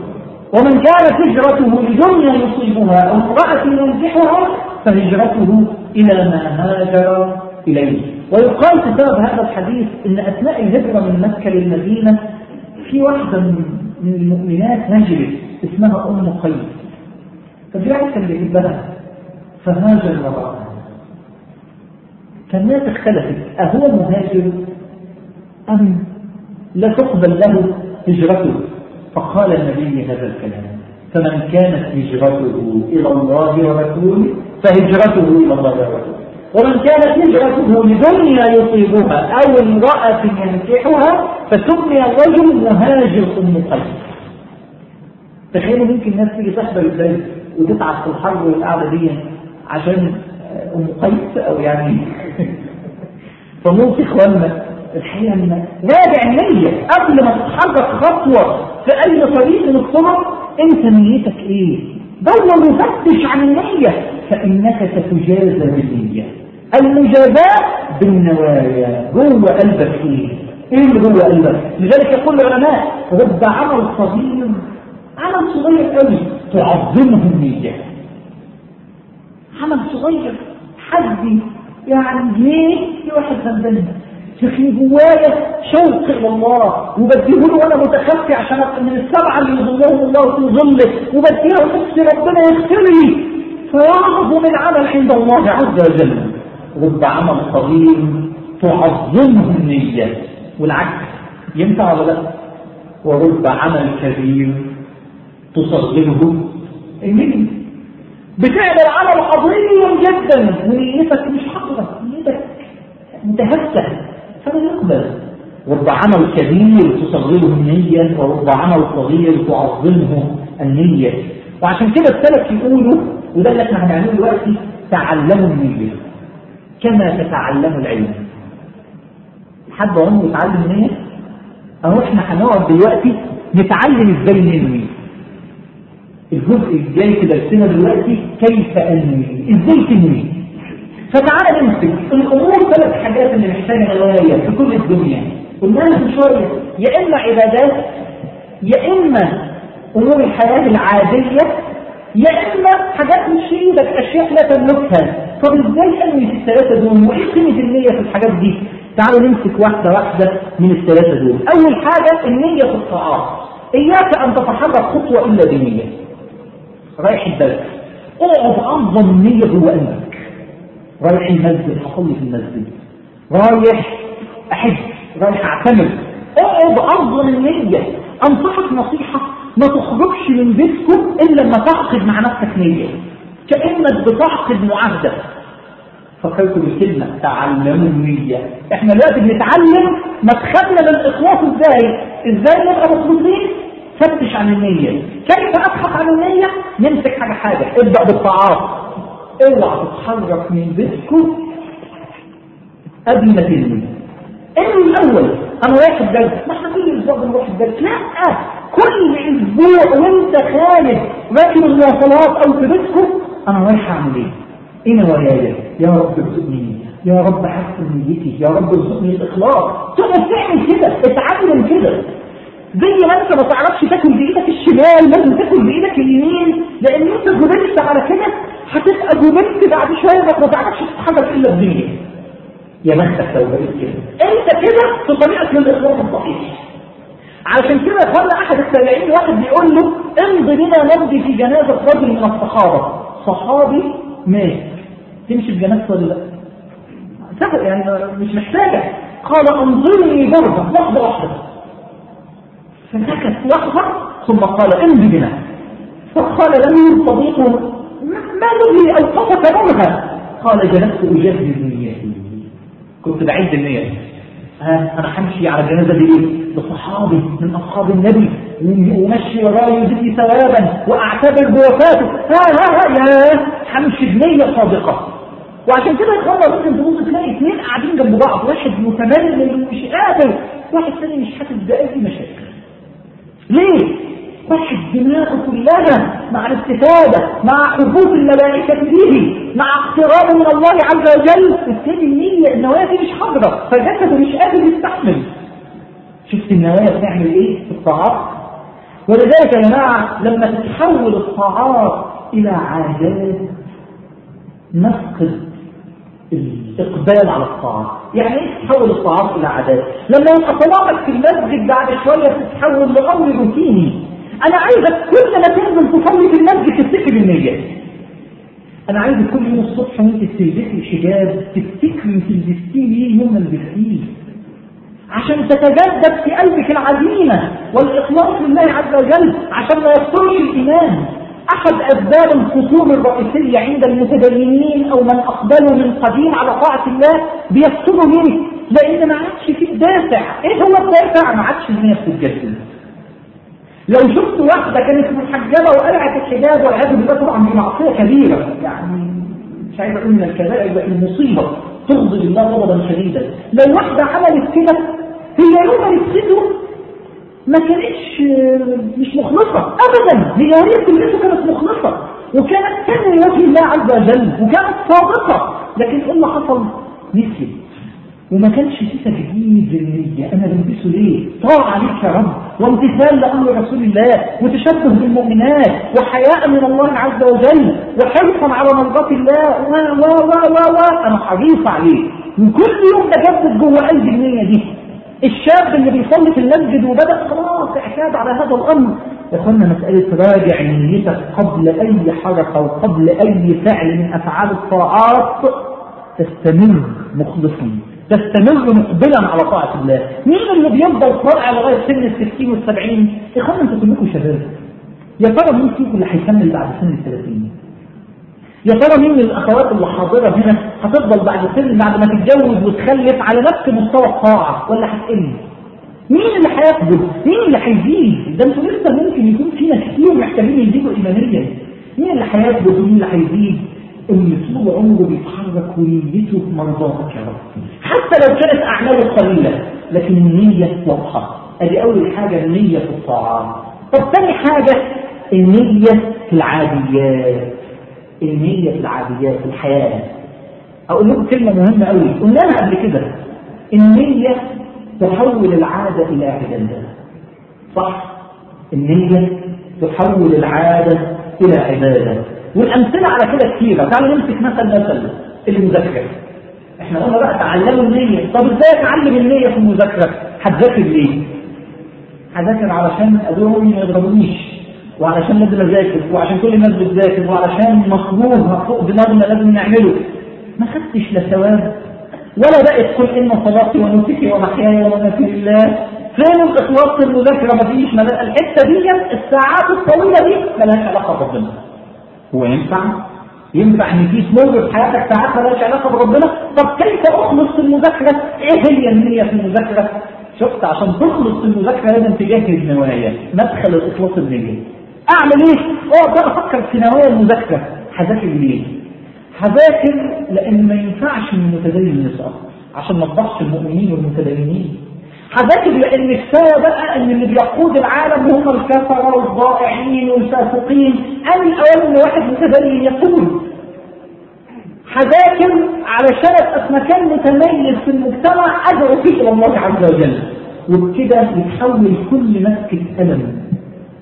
ومن كانت هجرته لدنيا يصيبها أو امرأة ينجحها فهجرته إلى ما هاجر إليه. ويقال في سبب هذا الحديث إن أثناء الهجرة من مكة للمدينة في واحدة من المؤمنات هجرت اسمها أم قيس. كان بيحبها فهاجر وراءها فالناس اختلفت. أهو مهاجر أم لا تقبل له هجرته؟ فقال النبي هذا الكلام. فمن كانت هجرته إلى الله ورسوله فهجرته إلى الله ورسوله. ومن كانت هجرته لدنيا يصيبها أو امرأة ينكحها فسمي الرجل مهاجر أم قيس. تخيلوا ممكن الناس تيجي تحضر البيت وتتعب في الحرب والقعدة دي عشان أم قيس أو يعني فممكن إخواننا الحقيقة ان راجع النية قبل ما تتحرك خطوة في أي طريق من الطرق أنت نيتك إيه؟ دور مفتش عن النية فإنك ستجازى بالنية. المجازاة بالنوايا. جوه قلبك إيه؟ إيه اللي جوه قلبك؟ لذلك يقول العلماء رب عمل صغير عمل صغير قوي تعظمه النية. عمل صغير حد يعني ليه في واحد غلبان في جوايا شوق إلى الله وبديه له وأنا متخفي عشان من السبعة اللي يظلهم الله في ظله. وبديه نفسي ربنا يغفر لي. فيعظم العمل عند الله عز وجل. رب عمل صغير تعظمه النية. والعكس ينفع ولا لا؟ ورب عمل كبير تصغره. النية بتعمل عمل عظيم جدا. ونيتك مش حاضرة نيتك متهسة فلا يقبل. رب عمل كبير تصغره النية ورب عمل صغير تعظمه النية. وعشان كده السلف يقولوا وده اللي إحنا هنعمله دلوقتي تعلموا النية. كما تتعلموا العلم. حد عمره يتعلم النية أهو إحنا هنقعد دلوقتي نتعلم إزاي ننوي الجزء الجاي في درسنا دلوقتي كيف انوي إزاي تنوي فتعالى نمسك. الأمور ثلاث حاجات اللي محتاجة نوايا في كل الدنيا. قلنا من شوية. يا إما عبادات يا إما أمور الحياة العادية يا إما حاجات مش في إيدك أشياء لا تملكها. طب إزاي انوي في الثلاثة دول؟ وإيه قيمة النية في الحاجات دي؟ تعالوا نمسك واحدة واحدة من الثلاثة دول. أول حاجة النية في الطاعات. إياك أن تتحرك خطوة إلا بنية. رايح البلد اقعد انظم النية جوه قلبك. رايح المسجد هصلي في المسجد. رايح احج رايح اعتمر اقعد انظم النية. أنصحك نصيحة ما تخرجش من بيتكم إلا لما تعقد مع نفسك نية. كأنك بتعقد معاهدة. فكرت بالكلمة تعلموا النية. إحنا دلوقتي بنتعلم مدخلنا للإخلاص إزاي؟ إزاي نبقى مخلصين؟ فتش عن النية. كيف ابحث عن النية؟ نمسك حاجة حاجة. ابدأ بالطاعات اوعى تتحرك من بيتكم قبل ما تنوي انوي الأول. أنا رايح الدرس ما إحنا كل أسبوع بنروح الدرس لا. كل أسبوع وأنت خارج راكب المواصلات أو في بيتكم؟ أنا رايح أعمل إيه؟ إيه نواياي؟ يا رب ارزقني. يا رب حسن نيتي. يا رب ارزقني الإخلاص. تقف تعمل كده. اتعلم كده. زي ما انت ما تعرفش تاكل بإيدك الشمال لازم تاكل بإيدك اليمين لأن انت جبلت على كده هتبقى جبلت بعد شوية ما تعرفش تتحرك إلا بدنيا يا بختك لو بقيت كده. انت كده في طريقك للإخلاص الصحيح. علشان كده قال أحد التابعين واحد بيقول له امضي بنا نمضي في جنازة رجل من الصحابة. صحابي مات. تمشي بجنازته ولا لا؟ يعني مش محتاجة. قال انظرني برضه لحظه واحدة. فسكت لحظه ثم قال امضي بنا فقال له صديقه ما الذي اوقفك منها؟ قال جلست أجهز نيتي كنت بعد النية. ها أنا همشي على الجنازه دي إيه؟ بصحابي من أصحاب النبي. ومشي وراي يجزي ثوابا وأعتبر بوفاته. ها ها ها يا همشي بنية صادقة. وعشان كده يا اخوانا ممكن تبص تلاقي اثنين قاعدين جنب بعض. واحد متملل ومش قادر واحد ثاني مش حاسس بأي مشاكل. ليه؟ واحد دماغه كلها مع الاستفادة مع حبوط الملائكة به مع اقتراب من الله عز وجل الثاني النية النوايا مش حاضرة فجسده مش قادر يستحمل. شفت النوايا بتعمل إيه؟ في الطاعات. ولذلك يا جماعة لما تتحول الطاعات إلى عادات نفقد الإقبال على الطاعات يعني إيه تتحول الطاعات إلى عادات لما يبقى صلاتك في المسجد بعد شوية تتحول لأمر روتيني أنا عايزك كل ما تنزل تصلي في المسجد تفتكر النية. أنا عايزك كل يوم الصبح وأنت بتلبسي الحجاب تفتكري تلبسيه يوم البسيه عشان تتجدد في قلبك العزيمة والإخلاص لله عز وجل عشان ما يفترش الإيمان. أحد أسباب الخصوم الرئيسية عند المتدينين أو من أقبلوا من قديم على طاعة الله بيفتروا ليه؟ لأن ما عادش فيه دافع، إيه هو الدافع؟ ما عادش الناس بتتجدد. لو شفت واحدة كانت محجبة وقلعت الحجاب والعياذ بالله طبعا دي معصية كبيرة يعني مش عايز أقول من الكبائر بقى المصيبة تغضب الله غضبا شديدا لو واحدة عملت كده هي يوم السجن ما كانتش مش مخلصة. أبدا. هي كلمته كانت مخلصة. وكانت تنوي وجه الله عز وجل. وكانت صادقة. لكن إيه اللي حصل نسيت وما كانش في تجديد للنية أنا بلبسه ليه؟ طاعة ليك يا رب. وامتثال لأمر رسول الله. وتشبه بالمؤمنات. وحياء من الله عز وجل. وحرصا على مرضات الله. و و و و و. أنا حريص عليه. وكل يوم بجدد جوه قلبي النية دي. الشاب اللي بيصلي في المسجد وبدأ خلاص اعتاد على هذا الأمر. يا إخوانا مسألة راجع نيتك قبل أي حركة وقبل أي فعل من أفعال الطاعات تستمر مخلصا تستمر مقبلا على طاعة الله. مين اللي بيفضل طالع لغاية سن الستين والسبعين؟ إخوانا أنتوا كلكم شباب. يا ترى مين فيكم اللي هيكمل بعد سن الثلاثين؟ يا ترى مين من الأخوات اللي حاضره هنا هتفضل بعد سن بعد ما تتجوز وتخلف على نفس مستوى الطاعة ولا هتقل؟ مين اللي هيقبل مين اللي هيزيد؟ ده أنتوا لسه ممكن يكون فينا كتير محتاجين يزيدوا ايمانيا. مين اللي هيقبل ومين اللي هيزيد؟ اللي طول عمره بيتحرك ونيته مرضاتك يا رب. حتى لو كانت أعماله قليلة لكن النية واضحة. أدي أول حاجة النية في الطاعات طب ثاني حاجة النية في العاديات. النيه في العاديات في الحياة. أقول لكم كلمة مهمة قوي. قلناها قبل كده. النية تحول العادة إلى عباده صح؟ النية تحول العادة إلى عبادة. والأمثلة على كده كثيره تعالوا نمسك مثل مثل المذاكره إحنا قلنا بقى تعلموا النية. طب إزاي أتعلم النية في المذاكرة؟ هتذاكر ليه؟ هذاكر علشان ابوهم ما يضربونيش. وعلشان لازم اذاكر وعشان كل الناس بتذاكر وعلشان مفروض فوق دماغنا لازم نعمله. ما خدتش لا ثواب ولا بقت قل إن صلاتي ونسكي ومحياي ومماتي لله. فين الاخلاص في المذاكره ما فيش الحتة دي الساعات الطويلة دي مالهاش علاقة بربنا. هو ينفع؟ ينفع إن في تمر في حياتك ساعات مالهاش علاقة بربنا؟ طب كيف أخلص المذاكرة؟ إيه هي النية في المذاكرة؟ شفت عشان تخلص المذاكرة لازم تجهز نوايا مدخل الإخلاص النية. أعمل إيه؟ اقعد بقى أفكر في نوايا المذاكرة. هذاكر ليه هذاكر لأن ما ينفعش المتدين يسقط عشان ما تضحش المؤمنين والمتدينين. هذاكر لأن كفايه بقى إن اللي بيقود العالم هم الكفرة والضائعين والفاسقين. أنا الأول إن واحد متدين يقول. هذاكر علشان ابقى في مكان متميز في المجتمع أدعو فيه إلى الله عز وجل. وبكده يتحول كل مسكه قلم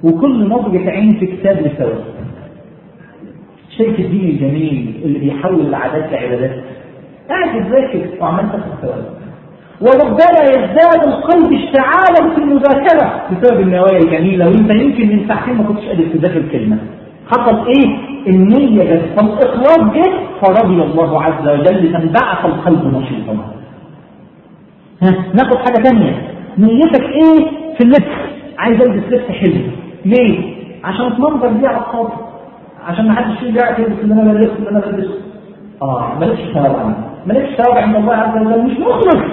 وكل نظرة عين في كتاب لثواب شايف الدين الجميل اللي بيحول العادات لعبادات. قاعد تذاكر وعمال تاخد ثواب وربما يزداد القلب اشتعالا في المذاكرة. بسبب النوايا الجميلة وإنت يمكن من ساعتين ما كنتش قادر تذاكر كلمة. حصل إيه؟ النية جت. فالإخلاص جه فرضي الله عز وجل فانبعث القلب نشيطا. ناخد حاجة ثانية نيتك إيه؟ في اللبس. عايز ألبس لبس حلو. ليه؟ عشان اتمنظر بيه على الصوت. عشان ما حدش يجي يعرف يلبس اللي أنا بلبسه اللي أنا بلبسه آه مالكش ثواب عنه مالكش ثواب عند الله عز وجل. مش مخلص.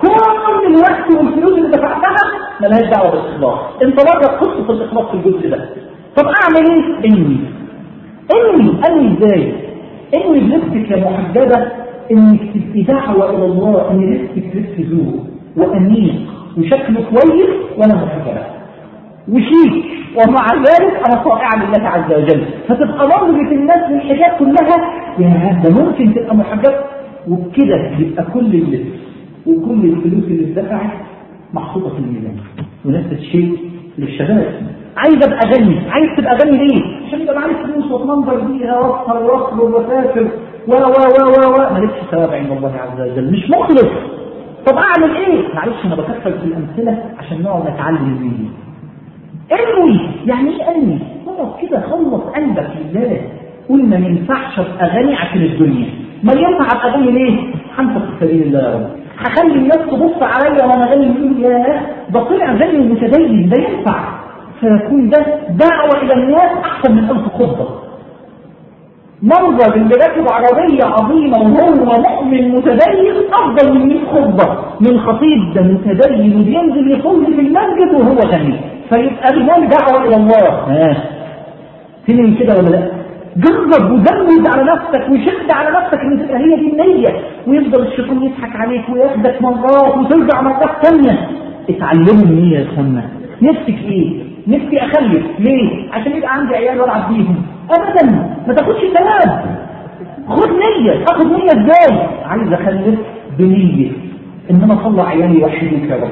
كل الوقت والفلوس اللي دفعتها ملهاش دعوة بالإخلاص. أنت بره في الإخلاص في الجزء ده. طب أعمل إيه؟ انوي انوي انوي إزاي؟ انوي بنفسك يا محجبه إنك تبقي دعوة إلى الله ان لبسك لبس ذوق وأنيق وشكله كويس وأنا محجبه وشيك. ومع ذلك أنا طائعه لله عز وجل. فتبقى نظره الناس للحجاب كلها يا ده ممكن تبقى محجبه وبكده يبقى كل اللبس وكل الفلوس اللي اتدفعت محطوطة في الميزان. ونفس الشيء للشباب. عايز أبقى غني. عايز تبقى غني ليه؟ عشان يبقى معايا فلوس واتمنظر بيها وأسهر وأخرج وأسافر. و و و و و. مالكش ثواب عند الله عز وجل. مش مخلص. طب أعمل إيه؟ معلش أنا بكثر في الأمثلة عشان نقعد نتعلم منه انوي يعني إيه انوي خلاص كده خلص قلبك لله. قول ما ينفعش ابقى غني عشان الدنيا ما ينفع أبقى غني ليه؟ هنفق في سبيل الله يا رب. هخلي الناس تبص عليا وأنا غني يقول يا ده طلع غني ومتدين ده ينفع. فيكون ده دعوة إلى الناس أحسن من ألف خطبة. منظر اللي راكب عربية عظيمة وهو مؤمن متدين أفضل من 100 خطبة. من خطيب ده متدين وبينزل يصلي في المسجد وهو غني. فيبقى الإمام دعوة إلى الله. ها تنين كده ولا لأ؟ جرب وجمد على نفسك وشد على نفسك ان تبقى هي دي النية. ويفضل الشيطان يضحك عليك وياخدك مرات وترجع مرات ثانية اتعلموا النية يا اخوانا نفسك إيه؟ نفسي أخلف. ليه؟ عشان يبقى عندي عيال وألعب بيهم. ابدا. ما تاخدش ثواب خد نية. اخد نية إزاي؟ عايز أخلف بنية. ان أنا اطلع عيالي وحيدك يا رب.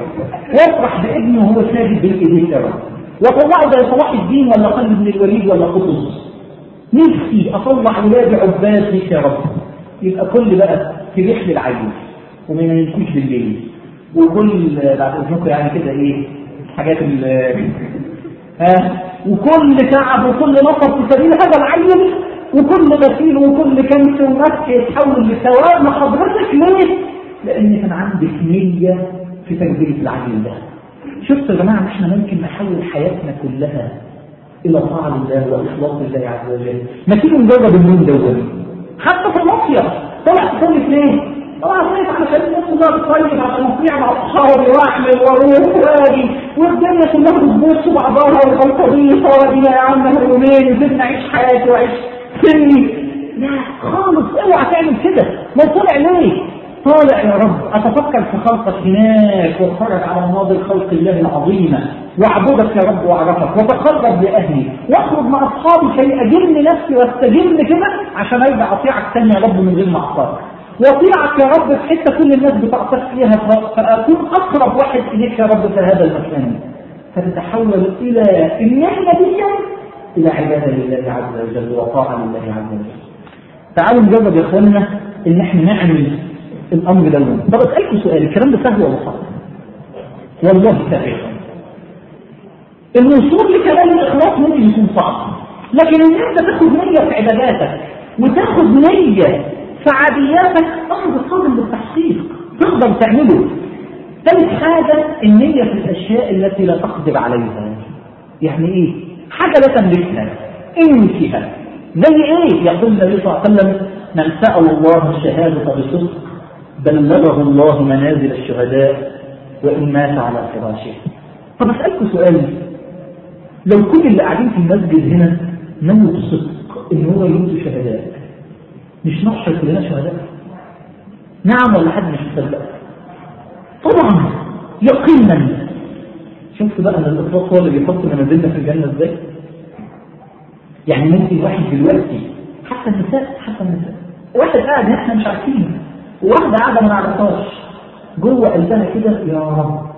وافرح بابني وهو ساجد بين ايديك يا رب واطلعه زي صلاح الدين ولا خالد بن الوليد ولا قطز نفسي اطلع ولادي عباد ليك يا رب. يبقى كل بقى رحل العيل وما ينامكوش بالليل. وكل بعد إذنكم يعني كده إيه؟ حاجات ال ها وكل تعب وكل نصب في سبيل هذا العيل وكل غسيل وكل كنس ومسك يتحول لثواب حضرتك ليه؟ لأن كان عندك نية في تربية العيل ده شفت يا جماعة إحنا ممكن نحول حياتنا كلها إلى طاعة الله وإخلاص الله عز وجل ما تيجي نجرب النوم دوت حتى في المصيف طلع تصلي ليه؟ واجي والدنيا كلها بعضها يا عم يومين اعيش حياتي واعيش سني لا خالص اوعى تعمل كده ما طلع ليه؟ طالع يا رب اتفكر في خلقك هناك واتفرج على مناظر خلق الله العظيمه واعبدك يا رب واعرفك واتقرب لاهلي واخرج مع اصحابي كي اجن نفسي واستجن كده عشان ارجع اطيعك تاني يا رب من غير معصية واطيعك يا رب في حتة كل الناس بتعصيك فيها فأكون أقرب واحد إليك يا رب في هذا المكان. فتتحول إلى النعمة دي إلى عبادة لله عز وجل وطاعة لله عز وجل. تعالوا نجرب يا إخواننا إن إحنا نعمل الأمر ده. طب أسألكم سؤال الكلام ده سهل ولا صعب؟ والله سهل. الوصول لكلام الإخلاص ممكن يكون صعب لكن إن أنت تاخد نية في عباداتك وتاخد نية في عادياتك أمر قابل للتحقيق. تقدر تعمله. ثالث حاجة النية في الأشياء التي لا تقدر عليها. يعني إيه؟ حاجة لا تملكها. انسها زي إيه؟ يقول النبي صلى الله عليه وسلم من سأل الله الشهادة بصدق بلغه الله منازل الشهداء وإن مات على فراشه. طب أسألكم سؤال. لو كل اللي قاعدين في المسجد هنا نووا بصدق إن هو يموتوا شهداء مش نحشر كلنا شهداء نعم ولا حد مش مصدق. طبعا يقينا. شفت بقى إن الاخلاص هو اللي بيحط منازلنا في الجنة إزاي؟ يعني ممكن واحد دلوقتي حتى النساء حتى النساء. واحد قاعد إحنا مش عارفين. وواحدة قاعدة ما نعرفهاش. جوه قلبها كده يا رب.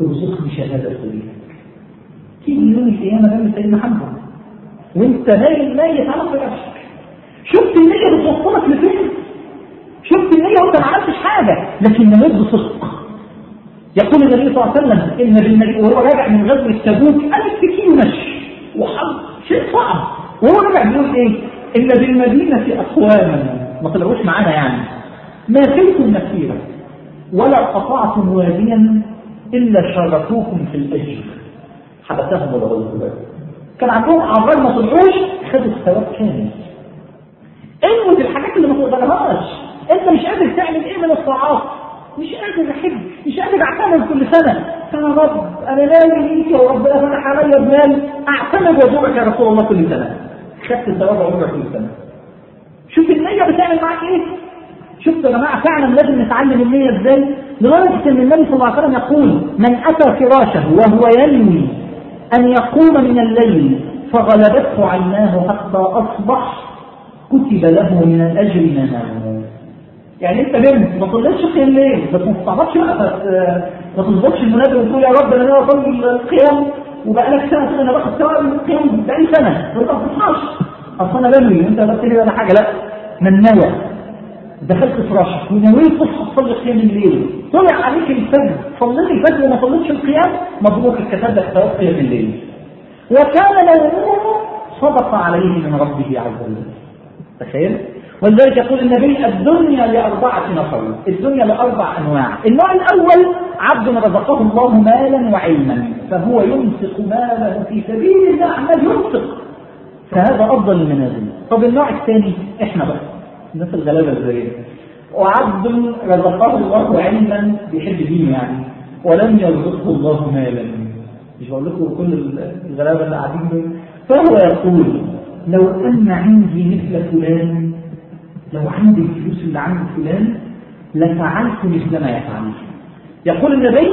ارزقني شهادة سبيلك تيجي يوم القيامة جنب سيدنا محمد. وانت نايم ميت على فراشك شفت النية بتوصلك لفين؟ شفت النية وأنت ما عملتش حاجة لكن نموت بصدق يقول النبي صلى الله عليه وسلم إن بالنبي وهو راجع من غزوة تبوك ألف كيلو مشي وحظ. شيء صعب. وهو راجع بيقول إيه؟ إن بالمدينة أقواما. ما طلعوش معانا يعني. ما فيكم مسيرة ولا قطعتم واديا إلا شاركوكم في الأجر. حبسهم الغزوة كان عندهم أعمال ما طلعوش خدوا الثواب كامل انوت الحاجات اللي ما تقدرهاش انت تعمل إيه من الطاعات؟ مش قادر احب مش قادر اعتمد كل سنة. يا رب أنا ناوي ليك يا رب فتح عليا بمال أعتمد وزورك يا رسول الله كل سنة. خدت الثواب عمرك كل سنة. شوف النية بتعمل معاك إيه؟ شفت يا جماعة فعلا لازم نتعلم النية إزاي؟ لدرجة إن النبي صلى الله عليه وسلم يقول من أتى فراشه وهو ينوي أن يقوم من الليل فغلبته عيناه حتى أصبح كتب له من الاجر ما نام يعني انت نمت ما صليتش قيام بس ما تستعبطش بقى ما تظبطش المنادي وتقول يا رب أنا اصلي القيام وبقى لك سنة كده أنا باخد من القيام بقالي سنة. وانت ما بتصحاش أصل أنا بنوي أنت قلت لي ولا حاجة؟ لا. من نوى. دخلت فراشك ونويت تصحى تصلي قيام الليل. طلع عليك الفجر. صليت الفجر وما صليتش القيام؟ مبروك لك. ثواب قيام الليل. وكان نومه صدق عليه من ربه عز وجل. تخيل؟ ولذلك يقول النبي الدنيا لأربعة نفر. الدنيا لأربع أنواع. النوع الأول عبد رزقه الله مالا وعلما فهو ينفق ماله في سبيل الله عمال ينفق. فهذا أفضل المنازل طب النوع الثاني؟ إحنا بقى. الناس الغلابة الزيادة وعبد رزقه الله علما بيحب دينه يعني. ولم يرزقه الله مالا. مش بقول لكم كل الغلابة اللي قاعدين دول. فهو يقول لو أن عندي مثل فلان لو عندي الفلوس اللي عند فلان لفعلت مثل ما يفعل. يقول النبي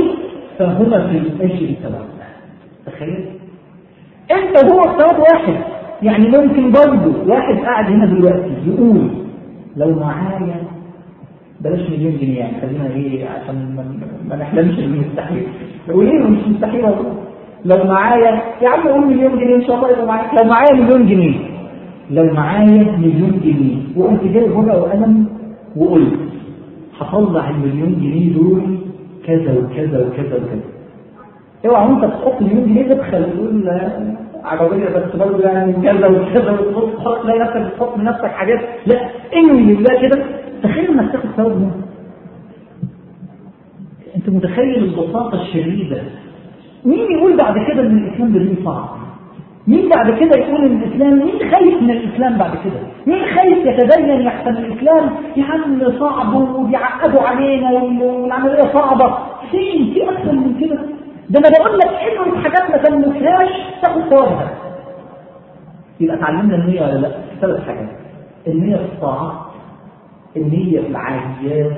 فهما في الأجر سواء تخيل. أنت هو الثواب واحد. يعني ممكن برضه واحد قاعد هنا دلوقتي يقول لو معايا بلاش مليون جنيه يعني خلينا إيه عشان ما نحلمش بالمستحيل وليه مش مستحيل لو معايا يا عم قول مليون جنيه إن شاء الله يبقى معايا لو معايا مليون جنيه. لو معايا مليون جنيه وقمت جايب ورقه وقلم وقلت هطلع المليون جنيه دول كذا وكذا وكذا وكذا. اوعى وانت تحط مليون جنيه تدخل تقول عربية بس برضه يعني كذا وكذا وتحط تلاقي نفسك بتحط لنفسك حاجات. لا انوي لله كده. تخيل انك تاخد ثواب انت متخيل البساطة الشديدة؟ مين يقول بعد كده إن الاسلام بريه صعب مين بعد كده يقول إن الإسلام مين خايف من الإسلام بعد كده؟ مين خايف يتدين يحسن الإسلام؟ يا عم صعب وبيعقدوا علينا والعملية صعبة. فين في أكثر من كده. ده أنا بقول لك انه حاجات ما تملكهاش تاخد ثوابها يبقى اتعلمنا النية ولا لأ؟ ثلاث حاجات. النية في الطاعات النية في العاديات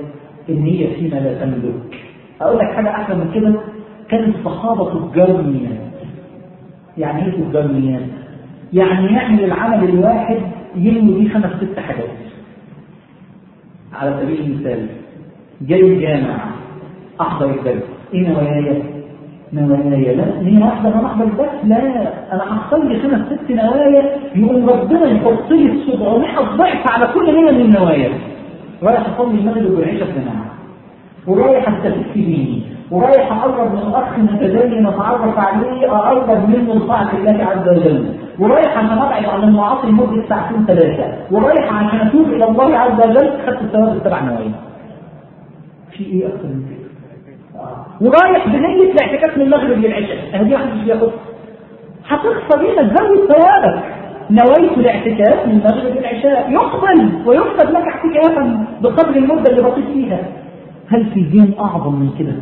النية فيما لا تملك. أقول لك حاجة أحلى من كده؟ كانت الصحابة تجار النيات يعني إيه النيات؟ يعني يعمل العمل الواحد ينوي بيه خمس ست حاجات. على سبيل المثال جاي الجامع أحضر الدرس إيه نواياي؟ نوايا لا نية واحدة أنا أحضر الدرس لا أنا هصلي خمس ست نوايا يقوم ربنا يحط لي 700 ضعف على كل نية من النوايا. رايح أصلي المغرب والعشاء في جماعة. ورايح أستفيد في ديني ورايح أقرب من أخ متدين أتعرف عليه أقرب منه لطاعة الله عز وجل. ورايح عشان أبعد عن المعاصي لمدة ساعتين ثلاثة. ورايح عشان أتوب إلى الله عز وجل خدت الثواب السبع نوايا. في إيه أكثر من كده؟ ورايح بنية الاعتكاف من المغرب للعشاء. هذه واحد مش بياخد هتخسر هنا تزود ثوابك. نويت الاعتكاف من المغرب للعشاء. يقبل ويكتب لك اعتكافا بقدر المدة اللي بقيت فيها. هل في دين أعظم من كده؟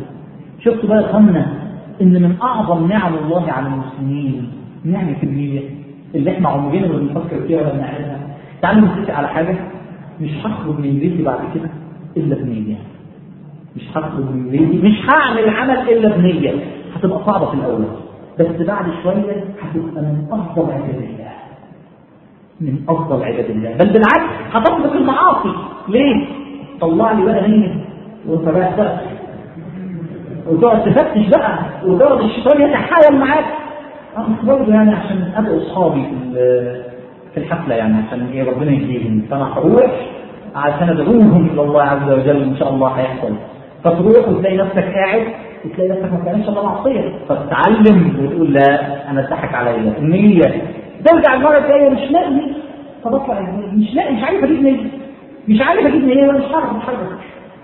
شفتوا بقى خمنا إن من أعظم نعم الله على المسلمين نعمة النية اللي إحنا عمرنا ما بنفكر فيها ولا بنعملها تعالوا نتفق على حاجة مش هخرج من بيتي بعد كده إلا بنية. مش هخرج من بيتي مش هعمل عمل إلا بنية. هتبقى صعبة في الأول بس بعد شوية هتبقى من أفضل عباد الله. من أفضل عباد الله. بل بالعكس هتطلق المعاصي. ليه؟ طلع لي بقى نية وانت رايح بقى. وتقعد تفتش بقى وتقعد الشيطان يتحايل معاك. برضه يعني عشان ادعو أصحابي في في الحفلة يعني عشان إيه ربنا يهديهم. فانا هروح عشان ادعوهم إلى الله عز وجل إن شاء الله هيحصل. فتروح وتلاقي نفسك قاعد وتلاقي نفسك ما بتعملش إلا معصية. فتتعلم وتقول لا أنا اتضحك عليا. النية. ترجع المرة الجاية مش لاقي. طب أطلع مش لاقي مش عارف أجيب نية. مش عارف أجيب نية ولا مش عارف اتحرك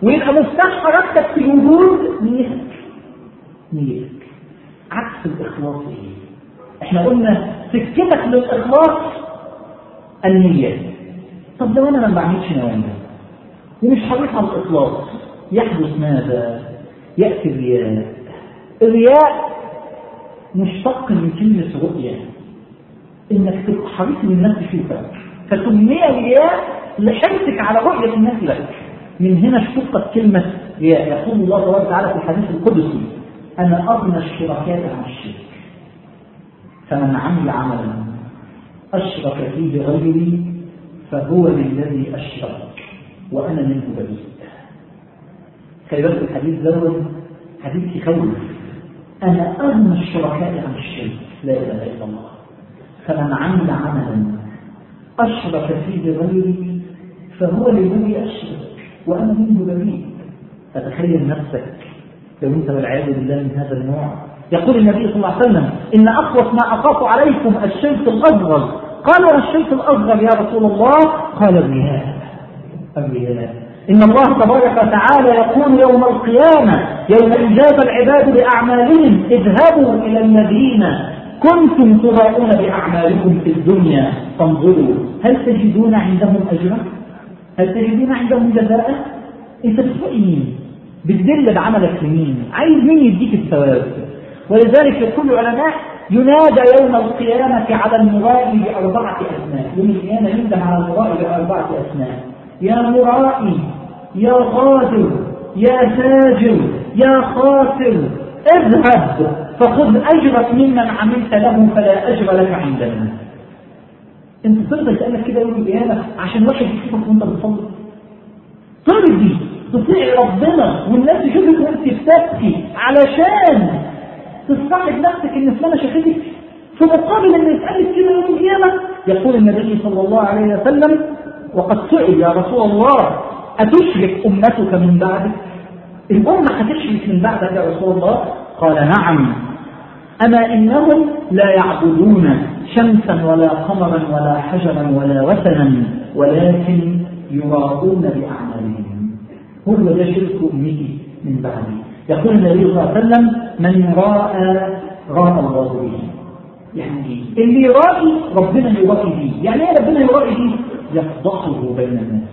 ويبقى مفتاح حركتك في الوجود نيتك. نيتك. عكس الإخلاص إيه؟ إحنا قلنا سكتك للإخلاص النية. طب لو أنا ما بعملش نوايا ومش حريص على الإخلاص يحدث ماذا؟ يأتي الرياء. الرياء مشتق من كلمة رؤيه إنك تبقى حريص ان الناس تشوفك فسمي رياء لحرصك على رؤية الناس لك. من هنا اشتقت رياء يقول الله تبارك وتعالى في الحديث القدسي أنا أغنى الشركاء عن الشرك. فمن عمل عملا أشرك فيه غيري فهو للذي أشرك وأنا منه بريء خلي بالك الحديث دوت حديث يخوف. أنا أغنى الشركاء عن الشرك. لا إله إلا الله. فمن عمل عملا أشرك فيه غيري فهو للذي أشرك. وأنا منه بريء فتخيل نفسك لو أنت والعياذ بالله من هذا النوع. يقول النبي صلى الله عليه وسلم إن أخوف ما أخاف عليكم الشرك الأصغر قال والشرك الأصغر يا رسول الله قال الرياء. الرياء. إن الله تبارك وتعالى يقول يوم القيامة يوم إجاب العباد بأعمالهم اذهبوا إلى الذين كنتم تراؤون بأعمالكم في الدنيا فانظروا هل تجدون عندهم أجرا؟ هل تجدون عندهم جزاء؟ أنت بتسوء مين؟ بتدل بعملك لمين؟ عايز مين يديك الثواب؟ ولذلك يقول العلماء ينادى يوم القيامة على المرائي بأربعة أسماء يوم القيامة يندى على المرائي بأربعة أسماء يا مرائي يا غادر يا تاجر يا خاسر اذهب فخذ أجرك ممن عملت له فلا أجر لك عندنا انت تقدر تسألك كده يوم القيامة عشان واحد يشوفك وانت بتصلي. ترضي تطيع ربنا والناس تشوفك وانت بتبكي علشان تصطحب نفسك ان فلانه شافتك في مقابل ان يسألك كده يوم القيامة يقول النبي صلى الله عليه وسلم وقد سئل يا رسول الله أتشرك أمتك من بعدك؟ الامه هتشرك من بعدك يا رسول الله قال نعم. أما إنهم لا يعبدون شمسا ولا قمرا ولا حجرا ولا وثنا ولكن يراؤون بأعمالهم. هو ده شرك امتي من بعدي. يقول النبي صلى الله عليه وسلم من رأى رأى الله به. يعني اللي يرائي ربنا يرائي به. يعني إيه ربنا يرائي به؟ يفضحه بين الناس.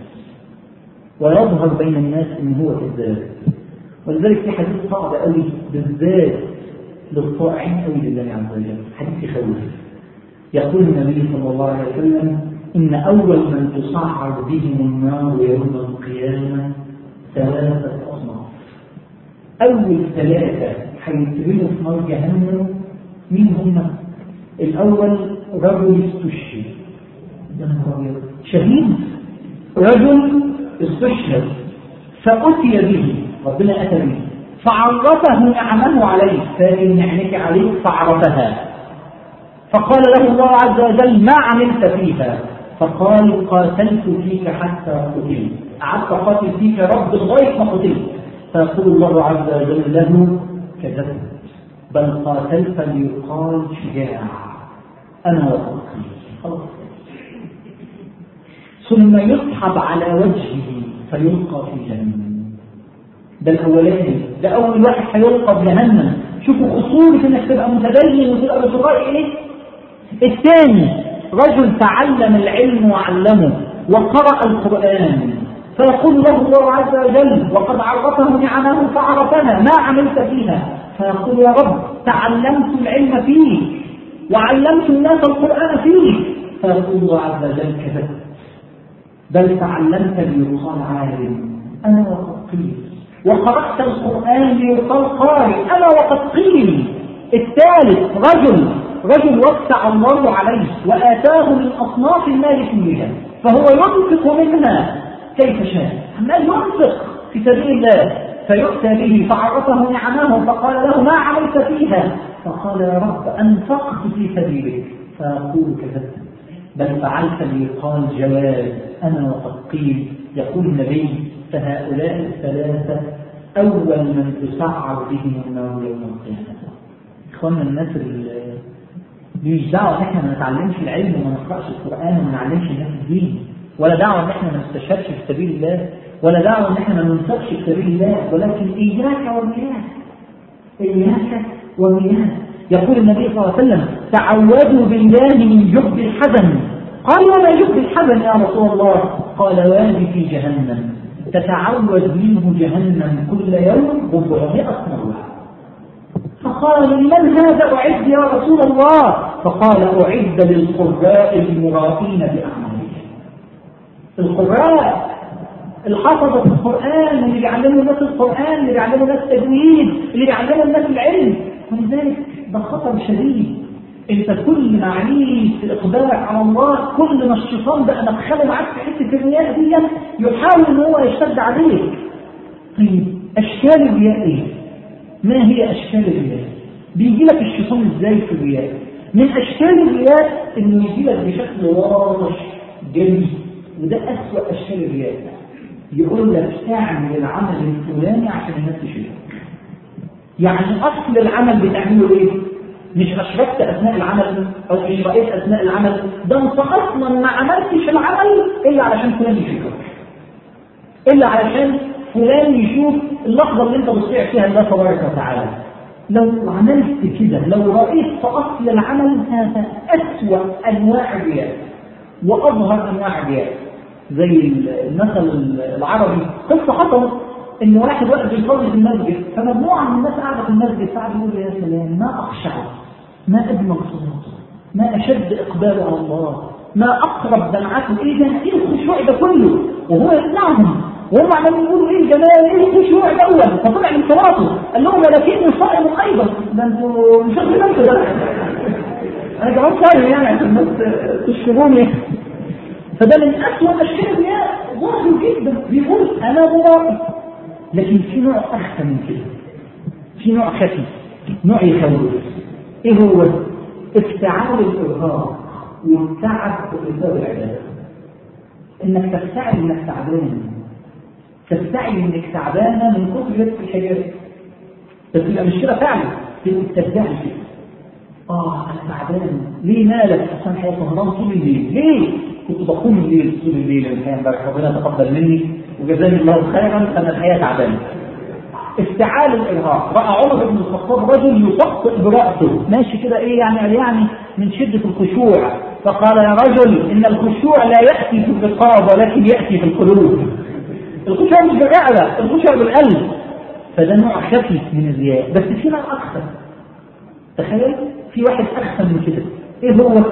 ويظهر بين الناس إن هو كذاب ولذلك في حديث صعب قوي بالذات. للطائعين قوي لله عز وجل. حديث يخوف يقول النبي صلى الله عليه وسلم إن أول من تصعد بهم النار يوم القيامة ثلاثة أصناف. أول ثلاثة هيترموا في نار جهنم مين هم؟ الأول رجل استشهد. شهيد. رجل استشهد. فأتي به. ربنا أتى به. فعرفه نعمه عليه فإن نعمك عليه فعرفها. فقال له الله عز وجل ما عملت فيها فقال قاتلت فيك حتى قتلت. قعدت قاتل فيك رب لغايه ما قتلت. فيقول الله عز وجل له كذبت بل قاتلت ليقال شجاع. أنا وقتلت خلاص ثم يسحب على وجهه فيلقى في جهنم ده الأولاني. ده أول واحد هيلقى في جهنم. شوفوا خصوصه إنك تبقى متدين وتبقى بتقرأ إيه؟ الثاني رجل تعلم العلم وعلمه وقرأ القرآن. فيقول له الله عز وجل وقد عرفه نعمه فعرفنا ما عملت فيها. فيقول يا رب تعلمت العلم فيه وعلمت الناس القرآن فيه. فيقول الله عز وجل كذبت بل تعلمت ليقال عالم أنا وقد قيل. وقرأت القرآن ليقال قارئ أنا وقد قيل الثالث رجل رجل وسع الله عليه وآتاه من أصناف المال كلها فهو ينفق منها كيف شاء. أما ينفق في سبيل الله فيؤتى به فعرفه نعمه فقال له ما عملت فيها؟ فقال يا رب أنفقت في سبيلك. فيقول كذبت بل فعلت لي قال جواز أنا وقد قيل يقول النبي فهؤلاء الثلاثة أول من تسعر بهم النار يوم القيامة. إخواننا الناس اللي مش دعوة إن إحنا ما نتعلمش العلم وما نقرأش القرآن وما نعلمش الناس الدين ولا دعوة إن إحنا ما نستشهدش في سبيل الله ولا دعوة إن إحنا ما ننفقش في سبيل الله ولكن إياك ومياه إياك ومياه يقول النبي صلى الله عليه وسلم تعوذوا بالله من جب الحزن. قال وما جب الحزن يا رسول الله؟ قال وادي في جهنم. تتعوذ منه جهنم كل يوم 400 مرة. فقال لمن هذا أعد يا رسول الله؟ فقال أعد للقراء المرائين بأعمالهم القراء الحفظة القرآن اللي بيعلموا الناس القرآن اللي بيعلموا الناس التجويد اللي بيعلموا الناس العلم. ولذلك ده خطر شديد. انت كل ما عليك في إقبالك على الله كل ما الشيطان بقى مدخله معاك في حتة الرياء دي يحاول إن هو يشتد عليك طيب أشكال الرياء إيه؟ ما هي أشكال الرياء؟ بيجي لك الشيطان إزاي في الرياء؟ من أشكال الرياء إنه يجي لك بشكل واضح جلي وده أسوأ أشكال الرياء يقول لك اعمل العمل الفلاني عشان الناس تشوفك يعني أصل العمل بتعمله إيه مش أشركت أثناء العمل أو مش رأيت أثناء العمل. ده أنت أصلا ما عملتش العمل إلا علشان فلان يشوفك. إلا علشان فلان يشوف اللحظة اللي أنت بتطيع فيها الله تبارك وتعالى. لو عملت كده لو رأيت أصل العمل هذا أسوأ أنواع الرياء وأظهر أنواع الرياء زي المثل العربي قصة حصلت إن واحد واقف يصلي في المسجد فمجموعة من الناس قاعدة في المسجد فقعد يقول يا سلام ما اخشعه ما اجمل صلاته ما أشد اقباله على الله. ما أقرب دمعته إيه ده إيه الخشوع ده كله. وهو يسمعهم وهم عمالين يقولوا إيه الجمال؟ إيه الخشوع ده فطلع من صلاته قال لهم ولكني صائم أيضا ده أنتوا مش واخدين بالكم ده. أنا كمان صايم يعني عشان الناس تشكروني. فده من أسوأ أشكال الرياء ظاهر جدا. بيقول أنا مرائي لكن في نوع أخفى من كده. في نوع خفي. نوع يخوف. إيه هو؟ افتعال الإرهاق والتعب في إثار العبادة إنك تفتعل إنك تعبان. تفتعل إنك تعبانة من كثر لبس الحجاب بس يبقى مش كده فعلا. تبقى كده آه أنا تعبان. ليه مالك؟ عشان حياة سهران طول الليل. ليه؟ كنت بقوم الليل طول الليل. الحقيقة امبارح ربنا تقبل مني. وجزاني الله خيرا. أنا الحقيقة تعبان افتعال الارهاق رأى عمر بن الخطاب رجل يطقطق براسه ماشي كده إيه يعني يعني من شدة الخشوع. فقال يا رجل إن الخشوع لا يأتي في الرقاب ولكن يأتي في القلوب. الخشوع مش بالرعله الخشوع بالقلب. فده نوع خفي من الرياء. بس في نوع أكثر. تخيل في واحد أخفى من كده. إيه هو؟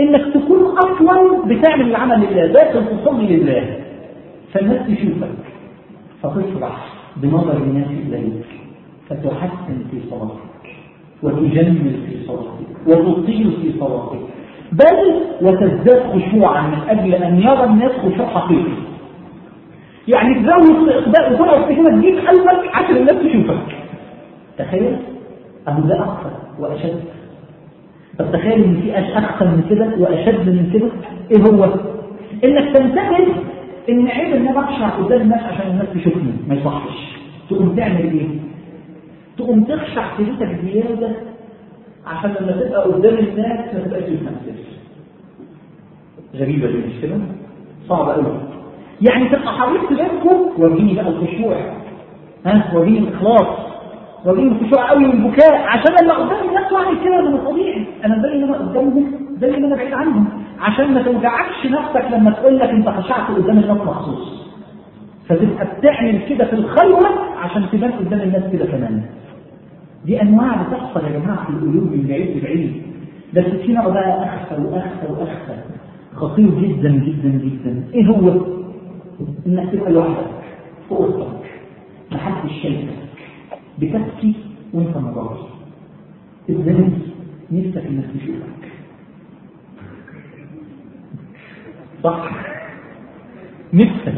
إنك تكون أصلا بتعمل العمل لله داخل تصلي لله. فالناس تشوفك فتفرح بنظر الناس إليك فتحسن في صلاتك وتجمل في صلاتك وتطيل في صلاتك بل وتزداد خشوعا من أجل أن يرى الناس خشوع حقيقي. يعني تزود استقبال وتقعد كده تجيب قلبك عشان الناس تشوفك. تخيل اهو ده أكثر وأشد. طب تخيل إن في أكثر من كده وأشد من كده إيه هو؟ إنك تنتبه إن عيب ان أنا اخشع قدام الناس عشان الناس تشوفني ما يصحش. تقوم تعمل إيه؟ تقوم تخشع في بيتك زيادة عشان لما تبقى قدام الناس ما تبقاش بتمثل غريبة دي مش صعبة قوي يعني تبقى حريص بينكم؟ وريني بقى الخشوع. ها؟ وريني الإخلاص. وريني الخشوع قوي والبكاء. عشان لما قدام الناس واعمل كده أنا طبيعي. أنا زي ما أنا قدامهم زي ما أنا بعيد عنهم. عشان ما توجعكش نفسك لما تقول لك انت خشعت قدام الناس مخصوص. فتبقى بتعمل كده في الخلوه عشان تبان قدام الناس كده كمان. دي أنواع بتحصل يا جماعة في القلوب من بعيد لبعيد. بس في نوع بقى أخفى وأخفى وأخفى. خطير جدا جدا جدا. إيه هو؟ إنك تبقى لوحدك في أوضتك. محدش شايفك. بتبكي وأنت مضاوي إزاي؟ نفسك الناس تشوفك. صح؟ نفسك.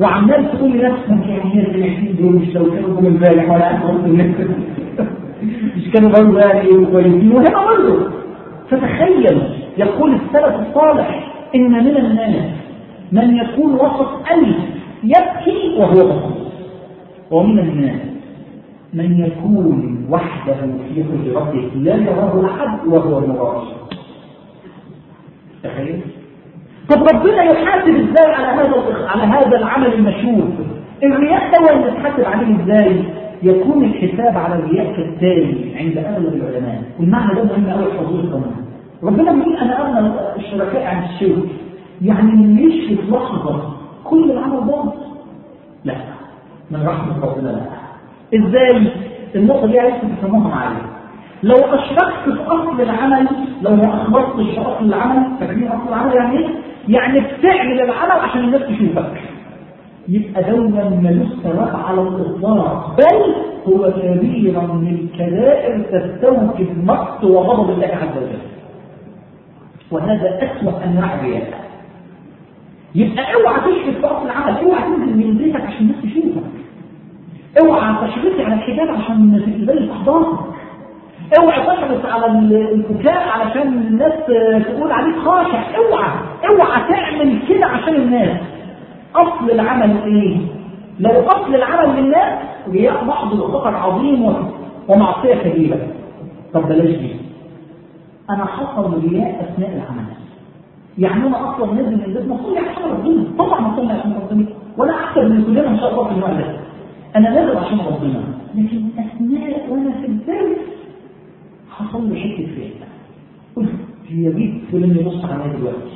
وعمال تقول لنفسك يعني الجماعتين دول مش لو كانوا جم امبارح ولا إحنا مش كانوا برضه يعني كويسين وهنا برضه فتخيل يقول السلف الصالح إن من الناس من يكون وسط ألف يبكي وهو بصير ومن الناس من يكون وحده في حجرته لا يراه أحد وهو مرائي تخيل؟ طب ربنا يحاسب إزاي على هذا على هذا العمل المشهور الرياء ده يتحاسب عليه إزاي؟ يكون الحساب على الرياء كالتالي عند أغلب العلماء. والمعنى ده مهم قوي كمان ربنا بيقول أنا أغنى الشركاء عن الشرك. يعني مش في لحظه كل العمل باظ لا. من رحمة ربنا لا. إزاي؟ النقطة دي عايز تفهموها معايا. لو أشركت في أصل العمل لو ما اخلصتش في أصل العمل فاكرين أصل العمل يعني إيه؟ يعني بتعمل العمل عشان الناس تشوفك. يبقى دوما ملوش ثواب على الاطلاق بل هو كبيرا من الكبائر تستوجب مقت وغضب الله عز وجل. وهذا أسوأ أنواع الرياء يبقى اوعى تشرك في اصل العمل اوعى تنزل من بيتك عشان الناس تشوفك. اوعى تشركي على الحجاب عشان تقبلي أحضانك. اوعى تحرص على البكاء علشان الناس تقول عليك خاشع. اوعى اوعى تعمل كده عشان الناس. أصل العمل إيه؟ لو أصل العمل للناس رياء محض وخطر عظيم ومعصية كبيرة. طب بلاش دي. أنا حصل رياء أثناء العمل. يعني أنا أصلا نازل من البيت مصلي عشان ربنا. طبعا مصلي عشان ربنا. وأنا أحسن من كلنا إن شاء الله في النوع ده. أنا نازل عشان ربنا. لكن أثناء وأنا في الدرس حصل لي حتة فئه قلت يا ريت فلان يبص عليا دلوقتي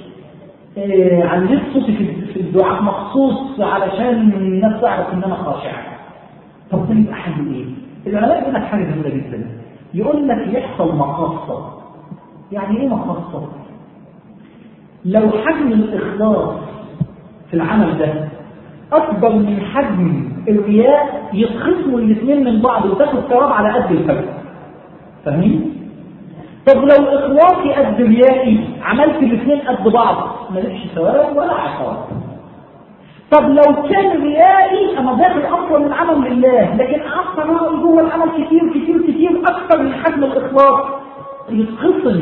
آه علمت صوتي في الدعاء مخصوص علشان الناس تعرف ان أنا خاشع طب ده يبقى حل إيه؟ العلماء يقول لك حاجة جميلة جدا. يقول لك يحصل مقاصة. يعني إيه مقاصة؟ لو حجم الإخلاص في العمل ده أكبر من حجم الرياء يتخصموا الاثنين من بعض وتاخد ثواب على قد الفرق. فاهمين؟ طب لو إخلاصي قد ريائي عملت الاثنين قد بعض مالكش ثواب ولا عقاب طب لو كان ريائي أنا داخل أكثر من عمل لله لكن أكثر من جوه العمل كتير كتير كتير أكثر من حجم الإخلاص. يتخصم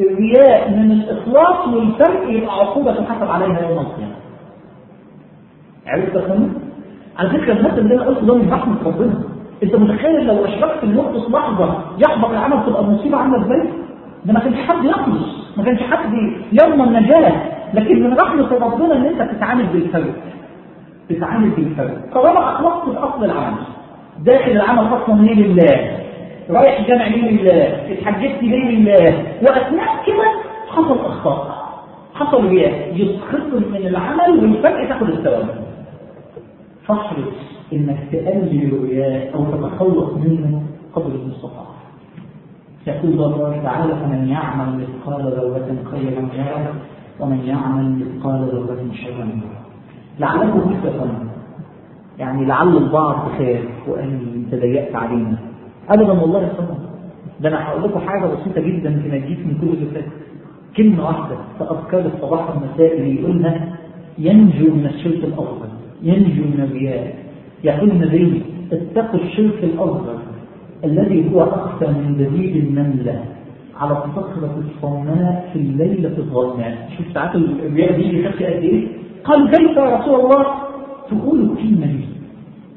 الرياء من الإخلاص والفرق يبقى عقوبة تحاسب عليها يوم القيامة. عرفت يا على فكرة المثل اللي أنا قلته ده من رحمة ربنا. انت متخيل لو اشركت النقطه لحظة يحبط العمل تبقى المصيبه عامله إزاي؟ ده ما كانش حد يخلص ما كانش حد يضمن نجاه لكن من رحمة ربنا إن أنت تتعامل بالفرق تتعامل بالفرق طالما أخلصت باصل العمل داخل العمل أصلا ليه لله؟ رايح الجامع ليه لله؟ اتحججت ليه لله؟ وأثناء كده حصل اخطاء حصل رياء يتخصم من العمل والفرق تاخد الثواب فاحرص إنك تقلل الرياء أو تتخلص منه قدر المستطاع يقول الله تعالى فمن يعمل مثقال ذرة خيرا يره ومن يعمل مثقال ذرة شرا يره لعله فتنة يعني لعل البعض خير وأن تضيقت علينا. ابدا والله يا ده أنا هقول لكم حاجة بسيطة جدا تنجيك من كل اللي كلمة واحدة في اذكار الصباح والمساء اللي يقولها ينجو من الشرك الاصغر ينجو من الرياء يقول النبي اتقوا الشرك الأصغر الذي هو أخفى من دليل النملة. على الصخرة الصماء في الليلة الظلماء شوف ساعات الرياء دي بيخفي قد إيه؟ قال كيف يا رسول الله؟ تقول الكلمة دي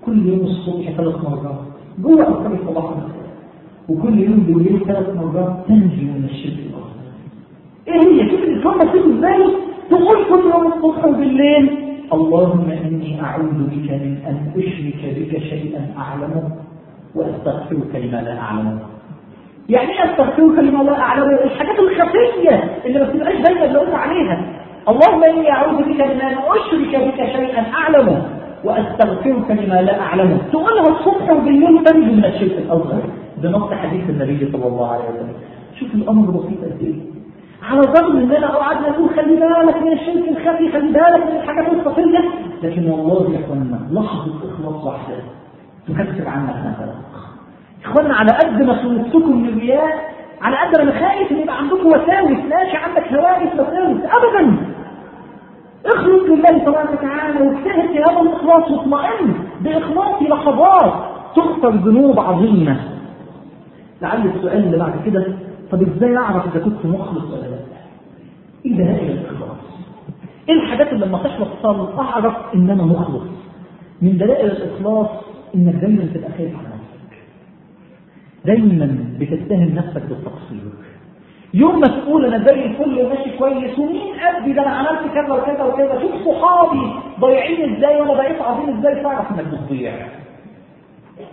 كل يوم الصبح ثلاث مرات. جوه أذكار الصباح وكل يوم بالليل ثلاث مرات تنجي من الشرك الأصغر. إيه هي؟ الكلمة تيجي إزاي تقول كل يوم الصبح وبالليل. اللهم إني أعوذ بك من أن أشرك بك شيئا أعلمه وأستغفرك لما لا أعلمه. يعني إيه أستغفرك لما لا أعلمه؟ الحاجات الخفية اللي ما بتبقاش دايما اللي عليها. اللهم إني أعوذ بك من أن أشرك بك شيئا أعلمه وأستغفرك لما لا أعلمه. تقولها الصبح وبالليل تنجو من الشرك الاصغر بنص حديث النبي صلى الله عليه وسلم. شوف الأمر بسيط قد إيه. على الرغم أننا قعدنا نقول خلي بالك من الشرك الخفي خلي بالك من الحاجات الخفيه لكن والله يا اخوانا لحظه اخلاص واحدة. تكفر عنك مثلا اخوانا على قد ما صنفتكم من الرياء على قد ما خايف ان يبقى عندكم وساوس ماشي عندك هواجس وساوس ابدا. اخلص لله تبارك وتعالى واجتهد في هذا الإخلاص واطمئن بإخلاص لحظات تغفر ذنوب عظيمة. لعل السؤال اللي بعد كده طب إزاي أعرف إذا كنت مخلص ولا لا؟ إيه دلائل الإخلاص؟ إيه الحاجات اللي لما تخلص صار أعرف ان أنا مخلص؟ من دلائل الإخلاص إنك دايما تبقى خايف على نفسك. دايما بتتهم نفسك بالتقصير. يوم ما تقول أنا زي الفل وماشي كويس ومين قدي ده؟ أنا عملت كذا وكذا وكذا. شوف صحابي ضايعين إزاي وأنا بقيت عظيم إزاي؟ تعرف إنك بتضيع.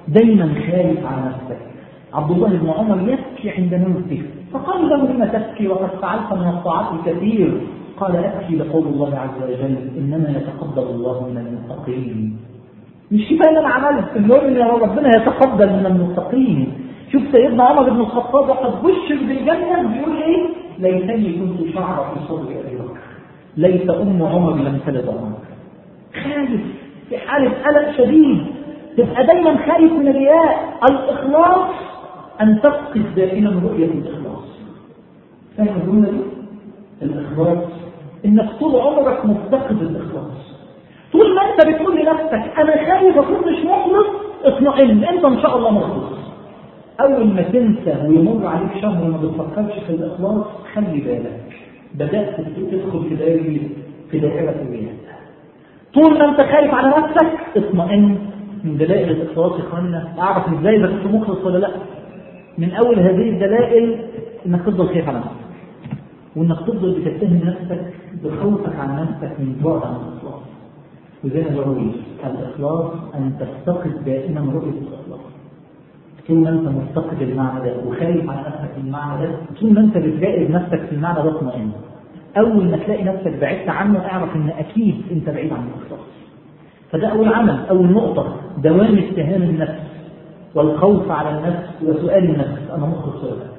دايما خايف على نفسك. عبد الله بن عمر يبكي عند موته فقال له لما تبكي وقد فعلت من الطاعات الكثير؟ قال أبكي لقول الله عز وجل إنما يتقبل الله من المتقين. مش كفايه ان أنا عملت المهم ان ربنا يتقبل من المتقين. شوف سيدنا عمر بن الخطاب وقد بشر بالجنة بيقول إيه؟ ليتني كنت شعر في صدر أبي بكر ليس أم عمر لم تلد عمر خايف في حالة قلق شديد. تبقى دايما خايف من الرياء الإخلاص أن تفقد دائما رؤية الإخلاص. فاهم الجملة دي؟ الإخلاص. إنك طول عمرك مفتقد الاخلاص طول ما أنت بتقول لنفسك أنا خايف أكون مش مخلص اطمئن أنت إن شاء الله مخلص. أول ما تنسى ويمر عليك شهر ما بتفكرش في الإخلاص خلي بالك بدأت تدخل في دائره في دائره الرياء طول ما أنت خايف على نفسك اطمئن. من دلائل الإخلاص يا اخوانا أعرف إزاي إذا كنت مخلص ولا لأ. من أول هذه الدلائل إنك تفضل خايف على نفسك. وإنك تفضل بتتهم نفسك بخوفك عن نفسك من بعد عن الإخلاص. وزي ما بقول الإخلاص أن تفتقد دائما رؤية الإخلاص. طول ما أنت مفتقد المعنى ده وخايف على نفسك من المعنى ده طول ما أنت بتراقب نفسك في المعنى ده اطمئن. أول ما تلاقي نفسك بعدت عنه اعرف إن أكيد أنت بعيد عن الإخلاص. فده أول عمل أول نقطة دوام اتهام النفس. والخوف على النفس وسؤال النفس. أنا مخلص ولا لا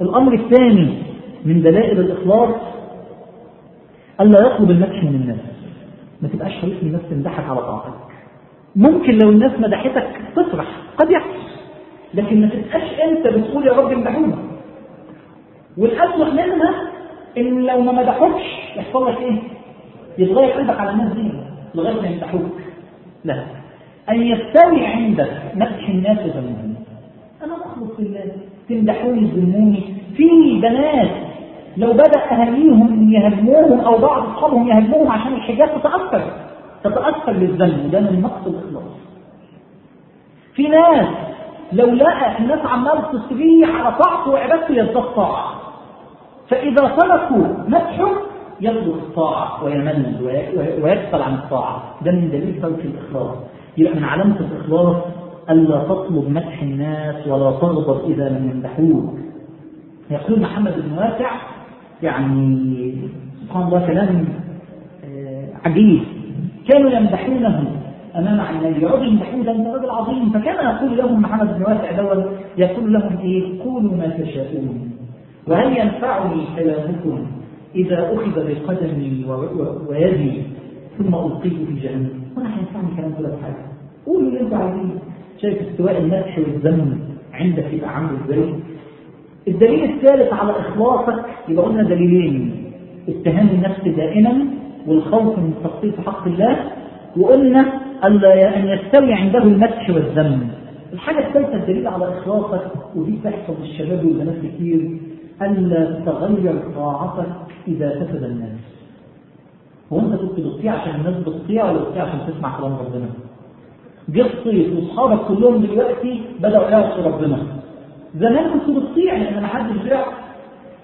الأمر الثاني من دلائل الإخلاص الا يطلب المدح من الناس ما تبقاش حريص الناس تمدحك على طاعتك. ممكن لو الناس مدحتك تفرح قد يحدث لكن ما تبقاش أنت بتقول يا رب امدحونا والأسوأ منها إن لو ما مدحوكش يحصل لك إيه؟ يتغير قلبك على الناس دي لغاية ما يمدحوك. لا. أن يستوي عندك مدح الناس وذمهم أنا مخلص لله تمدحوني يذموني في بنات لو بدأ أهاليهم يهاجموهم أو بعض أصحابهم يهاجموهم عشان الحجاب تتأثر. تتأثر بالذنب وده من نقص الإخلاص. في ناس لو لقى الناس عمال تصريح على طاعته وعبادته يزداد طاعة. فإذا تركوا مدحه يترك الطاعة ويمل ويكسل عن الطاعة. ده من دليل ترك الإخلاص. يبقى من علامة الإخلاص ألا تطلب مدح الناس ولا تغضب إذا لم يمدحوك. يقول محمد بن واسع يعني سبحان الله كلام عجيب. كانوا يمدحونه أمام عينيه يقعدوا يمدحوه ده انت راجل عظيم. فكان يقول لهم محمد بن واسع دول يقول لهم إيه؟ قولوا ما تشاءون. وهل ينفعني كلامكم إذا أخذ بقدمي ويدي؟ ثم ألقيه في جهنم. وأنا هينفعني كلام كده بحاجه قولوا اللي أنتوا عايزينه شايف استواء المدح والذم عندك يبقى عامل إزاي الدليل الثالث على إخلاصك يبقى قلنا دليلين. اتهام النفس دائما والخوف من التقصير في حق الله وقلنا أن يستوي عنده المدح والذم. الحاجة الثالثة الدليل على إخلاصك ودي بتحصل للشباب والبنات كتير ألا تتغير طاعتك إذا فسد الناس. هو أنت كنت بتطيع عشان الناس بتطيع ولا بتطيع عشان تسمع كلام ربنا؟ جه الصيف واصحابك كلهم دلوقتي بدأوا يعصوا ربنا. زمان كنت بتطيع لأن ما حدش بيعصي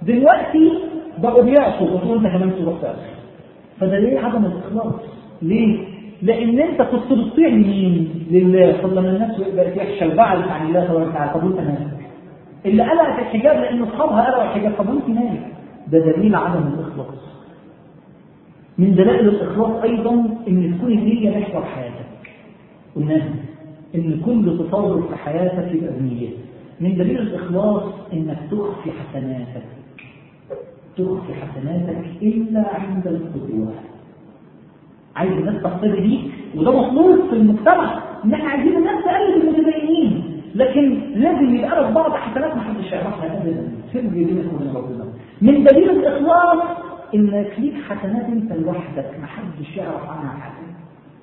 دلوقتي بقوا بيعصوا وتقول انت كمان تروح تعصي فده ليه عدم الإخلاص؟ ليه؟ لأن أنت كنت بتطيع لمين لله. طب لما الناس بقت وحشه وبعدت عن الله تبارك وتعالى طب وانت مالك؟ اللي قلعت الحجاب لأن أصحابها قلعوا الحجاب طب وانت مالك؟ ده دليل عدم الإخلاص. من دلائل الإخلاص أيضا إن تكون النية محور حياتك. قلنا إن كل تصور في حياتك يبقى بنيه من دليل الإخلاص إنك تخفي حسناتك. تخفي حسناتك إلا عند القدوة. عايز الناس تقتدي بيك؟ وده مطلوب في المجتمع. إن إحنا عايزين الناس تقلد المتدينين. لكن لازم يبقى لك بعض حسنات ما حدش يعرفها أبدا. سر بينك وبين ربنا. من دليل الإخلاص إنك ليك حسنات أنت لوحدك ما حدش يعرف عنها حاجة.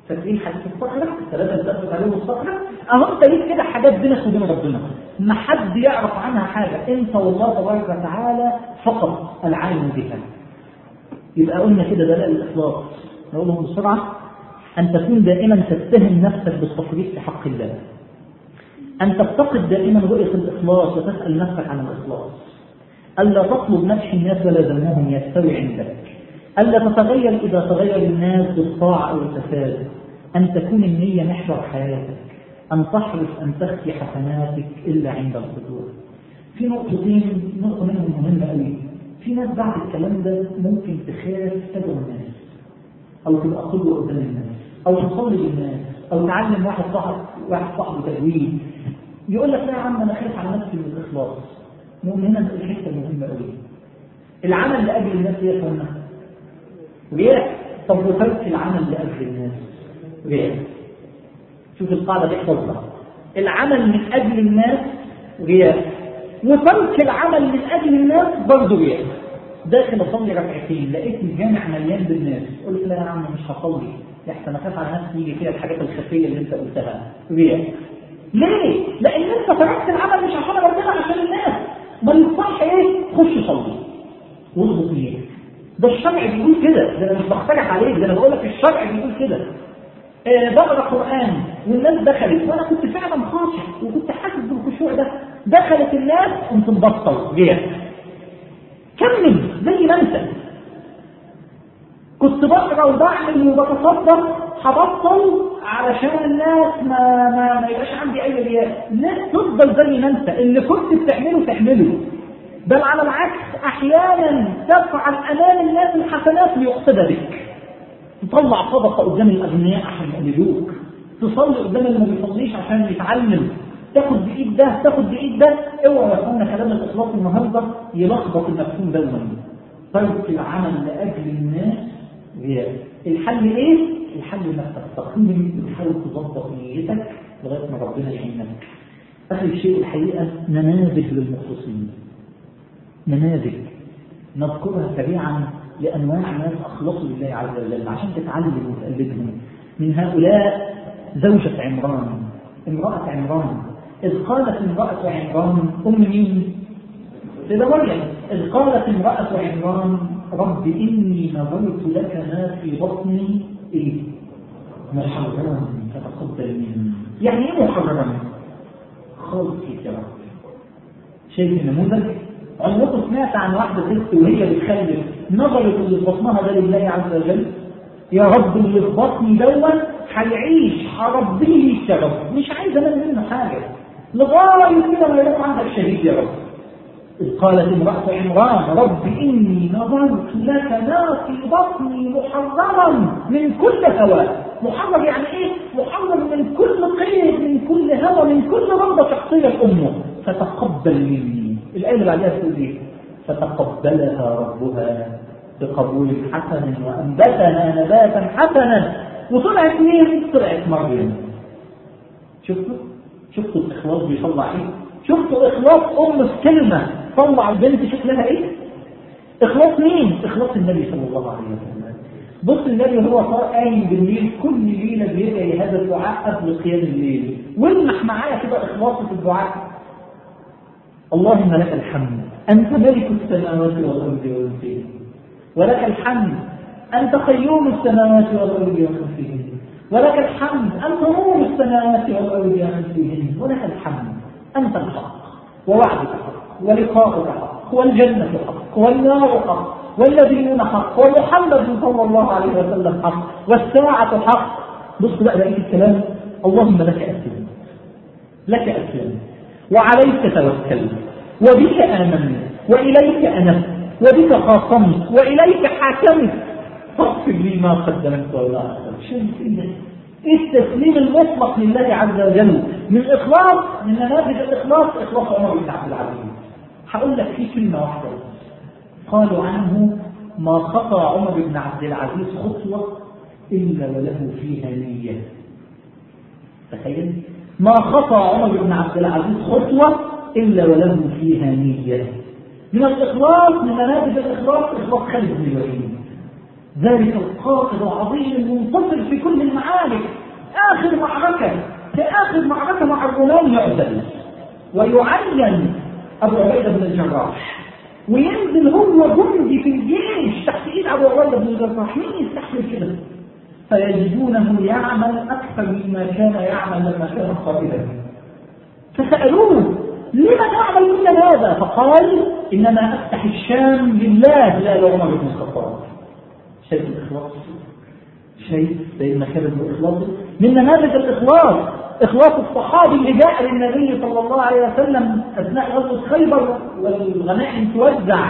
فاكرين حديث الصخرة؟ الثلاثة اللي تأخذ عليهم الصخرة أهو أنت ليك كده حاجات بينك وبين ربنا. ما حد يعرف عنها حاجة. أنت والله تبارك وتعالى فقط العالم بها. يبقى قلنا كده دلائل الإخلاص. نقولهم بسرعة. أن تكون دائما تتهم نفسك بالتفريط في حق الله. أن تفتقد دائما رؤية الإخلاص وتسأل نفسك عن الإخلاص. ألا تطلب مدح الناس ولا ذمهم يستوي عندك. ألا تتغير إذا تغير الناس بالطاعة أو الفساد أن تكون النية محور حياتك. أن تحرص أن تخفي حسناتك إلا عند الخطوة في نقطتين نقطة منهم مهمة قوي. في ناس بعد الكلام ده ممكن تخاف تدعو الناس. أو تبقى قدوة قدام الناس. أو تصلي بالناس أو تعلم واحد صاحب واحد صاحبه تجويد يقول لك لا يا عم أنا خايف على نفسي من الإخلاص. هنا الحتة المهمة قوي العمل لأجل الناس سنة رياء طب وترك العمل لأجل الناس. رياء شوف القاعدة دي احفظها. العمل من أجل الناس رياء وترك العمل من أجل الناس برضه رياء داخل أصلي ركعتين لقيت الجامع مليان بالناس. قلت لا يا عم مش هصلي. يحسن أخاف على نفسي يجي فيها الحاجات الخفية اللي أنت قلتها. رياء ليه؟ لأن أنت تركت العمل مش عشان ربنا عشان الناس. ما الصح إيه؟ خش صلي واضبط نيتك ده الشرع بيقول كده. ده أنا مش بقترح عليك ده أنا بقول لك الشرع بيقول كده. آه بقرأ قرآن والناس دخلت وأنا كنت فعلا خاشع وكنت حاسس بالخشوع ده. دخلت الناس قمت مبطل. جيت كمل. زي ما أنت. كنت بقرأ وبعمل وبتصدق هبطل علشان الناس ما ما, ما يبقاش عندي أي رياء الناس تفضل زي ما أنت اللي كنت بتعمله تعمله. بل على العكس أحيانا تفعل أمام الناس الحسنات ليقتدى بك. تطلع صدقة قدام الأغنياء عشان يقلدوك. تصلي قدام اللي ما بيصليش عشان يتعلم. تاخد بإيد ده تاخد بإيد ده. اوعى يكون كلام الإخلاص النهارده يلخبط المفهوم ده المهم ترك العمل لأجل الناس الحل إيه؟ الحل إنك تستقيم وتحاول تظبط نيتك لغاية ما ربنا يعينك. آخر شيء الحقيقة نماذج للمخلصين. نماذج نذكرها سريعا لأنواع ناس أخلصوا لله عز وجل عشان تتعلم وتقلدهم. من هؤلاء زوجة عمران. امرأة عمران. إذ قالت امرأة عمران أم مين؟ سيدة مريم إذ قالت امرأة عمران رب إني نظرت لك ما في بطني إيه؟ محررا فتقبل مني. يعني إيه محررا؟ خالص يا رب. شايف النموذج؟ عمركم سمعت عن واحدة ست وهي بتخلف. نظرت اللي في بطنها ده لله عز وجل. يا رب اللي في بطني دون هيعيش هربيه الشرف مش عايز أنا منه حاجة. لغاية كده ما يروح عندك شهيد يا رب. إذ قالت امرأة عمران رب إني نظرت لك ما في بطني محررا من كل هوى محرر يعني إيه؟ محرر من كل قيد من كل هوى من كل رغبة شخصية لأمه فتقبل مني الآية اللي بعدها تقول إيه؟ فتقبلها ربها بقبول حسن وأنبتنا نباتا حسنا وطلعت مين؟ طلعت مريم شفتوا؟ شفتوا الإخلاص بيطلع إيه؟ شفتوا إخلاص أم في كلمة طلع البنت شكلها إيه؟ إخلاص مين؟ إخلاص النبي صلى الله عليه وسلم. بص النبي هو صار قايم بالليل كل ليلة بيدعي هذا الدعاء قبل قيام الليل. والمح معايا كده إخلاصه في الدعاء. اللهم لك الحمد. أنت ملك السماوات والأرض ومن فيهن ولك الحمد. أنت قيوم السماوات والأرض ومن فيهن ولك الحمد. أنت نور السماوات والأرض ومن فيهن ولك الحمد. أنت الحق. ووعدك حق ولقاؤك حق والجنة حق والنار حق والنبيون حق ومحمد صلى الله عليه وسلم حق والساعة حق. بص بقى بقية الكلام. اللهم لك أسلم لك أسلم. وعليك توكلت وبك آمنا وإليك أنبت وبك خاصمت وإليك حاكمت. فاغفر لي ما قدمت ولا أخرت. شيء إيه التسليم المطلق لله عز وجل؟ من اخلاص من نماذج الإخلاص إخلاص عمر بن عبد العزيز. هقول لك في كلمة واحدة قالوا عنه ما خطى عمر بن عبد العزيز خطوة إلا وله فيها نية. تخيل. ما خطى عمر بن عبد العزيز خطوة إلا وله فيها نية. من الإخلاص من نماذج الإخلاص إخلاص خالد بن الوليد. ذلك القائد العظيم المنتصر في كل المعارك. آخر معركة في آخر معركة مع الرومان يعزل ويعين أبو عبيدة بن الجراح. وينزل هو جندي في الجيش تحت إيد أبو عبيدة بن الجراح. مين يستحمل كده؟ فيجدونه يعمل أكثر مما كان يعمل لما كان قائدا فسألوه لما تعمل مثل هذا؟ فقال إنما أفتح الشام لله. لا لعمر بن الخطاب. شايف الإخلاص. شايف سيدنا خالد الإخلاص. من نماذج الإخلاص. إخلاص الصحابي اللي جاء للنبي صلى الله عليه وسلم أثناء غزوة خيبر والغنائم توزع.